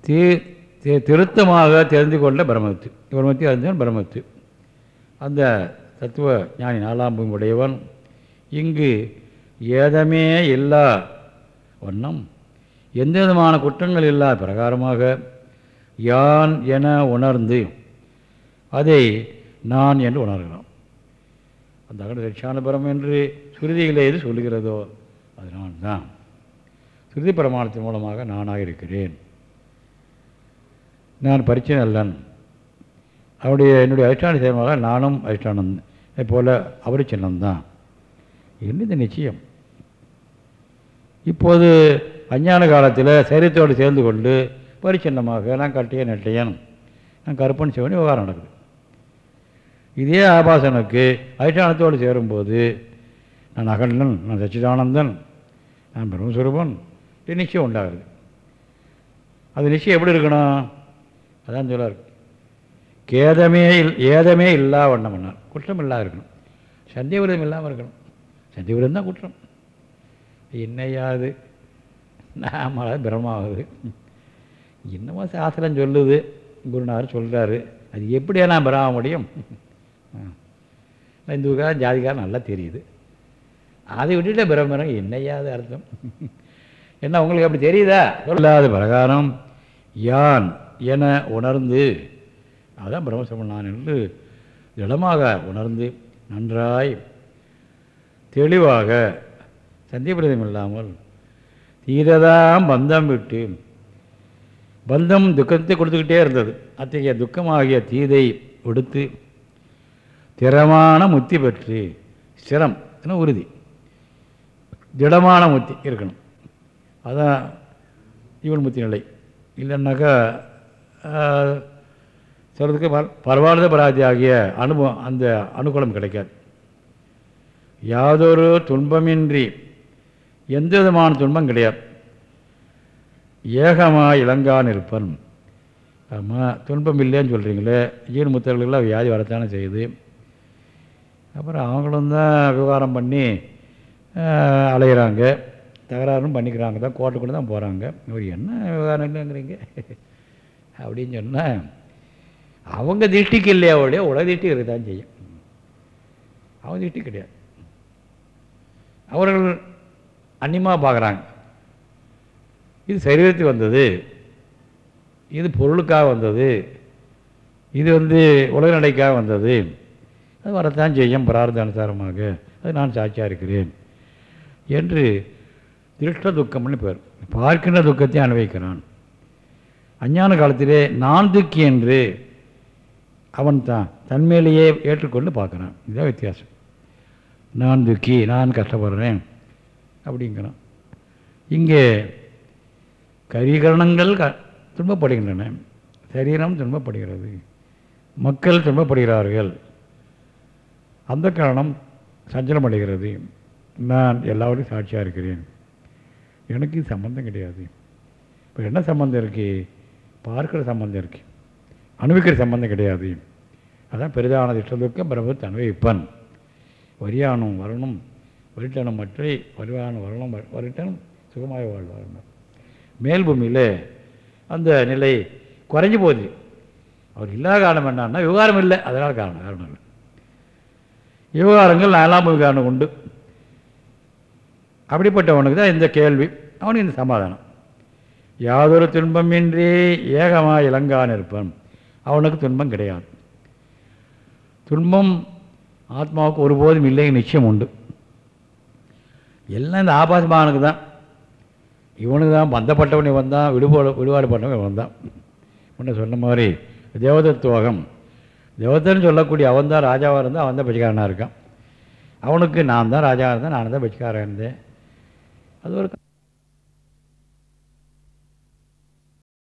[SPEAKER 1] தீ திருத்தமாக தெரிந்து கொண்ட பிரமத்து பிரமத்தி அறிஞன் பிரமத்து அந்த தத்துவ ஞானி நாலாம் உடையவன். இங்கு ஏதமே இல்லா. வண்ணம். எந்த விதமான குற்றங்கள் இல்லா பிரகாரமாக. யான் என உணர்ந்து. அதை நான் என்று உணர்கிறோம். அந்த அகட என்று சுருதிகளை எது சொல்லுகிறதோ அது நான் தான். சுருதி பிரமாணத்தின் மூலமாக நானாக இருக்கிறேன். நான் பரிச்சை அல்லன் அவருடைய என்னுடைய அதிஷ்டான செயல்பாடாக நானும் அதிஷ்டானம் போல் அவரு சின்னம்தான். என்னது இந்த நிச்சயம்? இப்போது அஞ்ஞான காலத்தில் சரீரத்தோடு சேர்ந்து கொண்டு பரிச்சின்னமாக நான் கட்டிய நெட்டையன் நான் கருப்பன் சிவன் விவகாரம் நடக்குது. இதே ஆபாசனுக்கு அதிஷ்டானத்தோடு சேரும்போது நான் அகண்டன் நான் சச்சிதானந்தன் நான் பிரம்மஸ்வரூபன் இது நிச்சயம் உண்டாகுது அது நிச்சயம் எப்படி இருக்கணும்? அதான் சொல்றார் கேதமே இல் ஏதமே இல்லா வண்ணம் பண்ணார் குற்றம் இல்லாத இருக்கணும். சந்தேக விரதம் இல்லாமல் இருக்கணும். சந்தேக விரதம் தான் குற்றம். என்னையாது. நாமளாவது பிரமாகுது என்னமோ சாஸ்திரம் சொல்லுது. குருநாதர் சொல்கிறாரு அது எப்படியா நான் பெறாம முடியும்? ஆ. இந்துக்காரன் ஜாதிக்காரன் நல்லா தெரியுது. அதை விட்டுட்டு பிரம்மரம் என்னையாது அர்த்தம். என்ன உங்களுக்கு அப்படி தெரியுதா? சொல்லாத பிரகாரம் யான் என உணர்ந்து அதுதான் பிரம்மசமன் நான் என்று திடமாக உணர்ந்து நன்றாய் தெளிவாக சந்தேகபிரதம் இல்லாமல் தீரதாம் பந்தம் விட்டு பந்தம் துக்கத்தை கொடுத்துக்கிட்டே இருந்தது. அத்தகைய துக்கமாகிய தீதை விடுத்து திறமான முத்தி பெற்று ஸ்திரம் உறுதி. திடமான முத்தி இருக்கணும். அதான் இவள் முத்தி நிலை. இல்லைன்னாக்கா சொல்கிறதுக்கு பரவாயில்ல பராதி ஆகிய அனுபவம் அந்த அனுகூலம் கிடைக்காது. யாதொரு துன்பமின்றி எந்த விதமான துன்பம் கிடையாது. ஏகமாக இளங்கான் இருப்பன் ஆமாம் துன்பம் இல்லைன்னு சொல்கிறீங்களே ஜீவன் முத்தர்களுக்கெல்லாம் வியாதி வரத்தானே செய்யுது. அப்புறம் அவங்களும் தான் விவகாரம் பண்ணி அலையிறாங்க. தகராறும் பண்ணிக்கிறாங்க. தான் கோர்ட்டுக்குள்ளே தான் போகிறாங்க இவர் என்ன விவகாரம் இல்லைங்கிறீங்க? அப்படின்னு சொன்னால் அவங்க திருஷ்டிக்கு இல்லையா அவளையோ உலக திருஷ்டி இருக்குதான் செய்யும். அவங்க திருஷ்டி கிடையாது. அவர்கள் அன்னியமாக பார்க்குறாங்க. இது சரீரத்துக்கு வந்தது. இது பொருளுக்காக வந்தது. இது வந்து உலக நடைக்காக வந்தது. அது வரத்தான் செய்யும் பிரார்த்த அனுசாரமாக அது நான் சாட்சியாக இருக்கிறேன். என்று திருஷ்ட துக்கம்னு பேர். பார்க்கின்ற துக்கத்தை அனுபவிக்கிறான். அஞ்ஞான காலத்திலே நான் துக்கி என்று அவன் தான் தன்மையிலேயே ஏற்றுக்கொண்டு பார்க்குறான். இதுதான் வித்தியாசம். நான் துக்கி நான் கஷ்டப்படுறேன். அப்படிங்கிறான். இங்கே கரிகரணங்கள் க துன்பப்படுகின்றன சரீரம் துன்பப்படுகிறது மக்கள் துன்பப்படுகிறார்கள் அந்த காரணம் சஞ்சலமடைகிறது. நான் எல்லாவற்றையும் சாட்சியாக இருக்கிறேன். எனக்கு சம்பந்தம் கிடையாது. இப்போ என்ன சம்பந்தம் இருக்குது பார்க்குற சம்பந்தம் இருக்குது அனுபவிக்கிற சம்பந்தம் கிடையாது. அதான் பெரிதானது இஷ்டத்துக்கம் பிரபத்து அனுபவிப்பன் வரியானும் வரணும் வருட்டனும் மற்றை வரலாம் வரணும் வருட்டனும் சுகமாக வாழ்வார் மேல் பூமியில் அந்த நிலை குறைஞ்சி போகுது. அவர் இல்லாத காரணம் என்னன்னா விவகாரம் இல்லை. அதனால் காரணம் காரணம் இல்லை. விவகாரங்கள் நாலாம் விவகாரம் உண்டு. அப்படிப்பட்டவனுக்கு தான் இந்த கேள்வி அவனுக்கு இந்த சமாதானம். யாதொரு துன்பமின்றி ஏகமாக இளங்கான் இருப்பான் அவனுக்கு துன்பம் கிடையாது. துன்பம் ஆத்மாவுக்கு ஒருபோதும் இல்லைன்னு நிச்சயம் உண்டு. எல்லாம் இந்த ஆபாசமானுக்கு தான். இவனுக்கு தான் பந்தப்பட்டவன் இவன் தான் விடுபாடு விடுபாடு பண்ணவன் இவன் தான் முன்ன சொன்ன மாதிரி தேவதத்துவகம் தேவதன்னு சொல்லக்கூடிய அவன் தான் ராஜாவாக இருந்தால் அவன் தான் பச்சிக்காரனாக இருக்கான். அவனுக்கு நான் தான் ராஜாவாக இருந்தேன் நான் தான் பச்சிக்காரன் இருந்தேன். அது ஒரு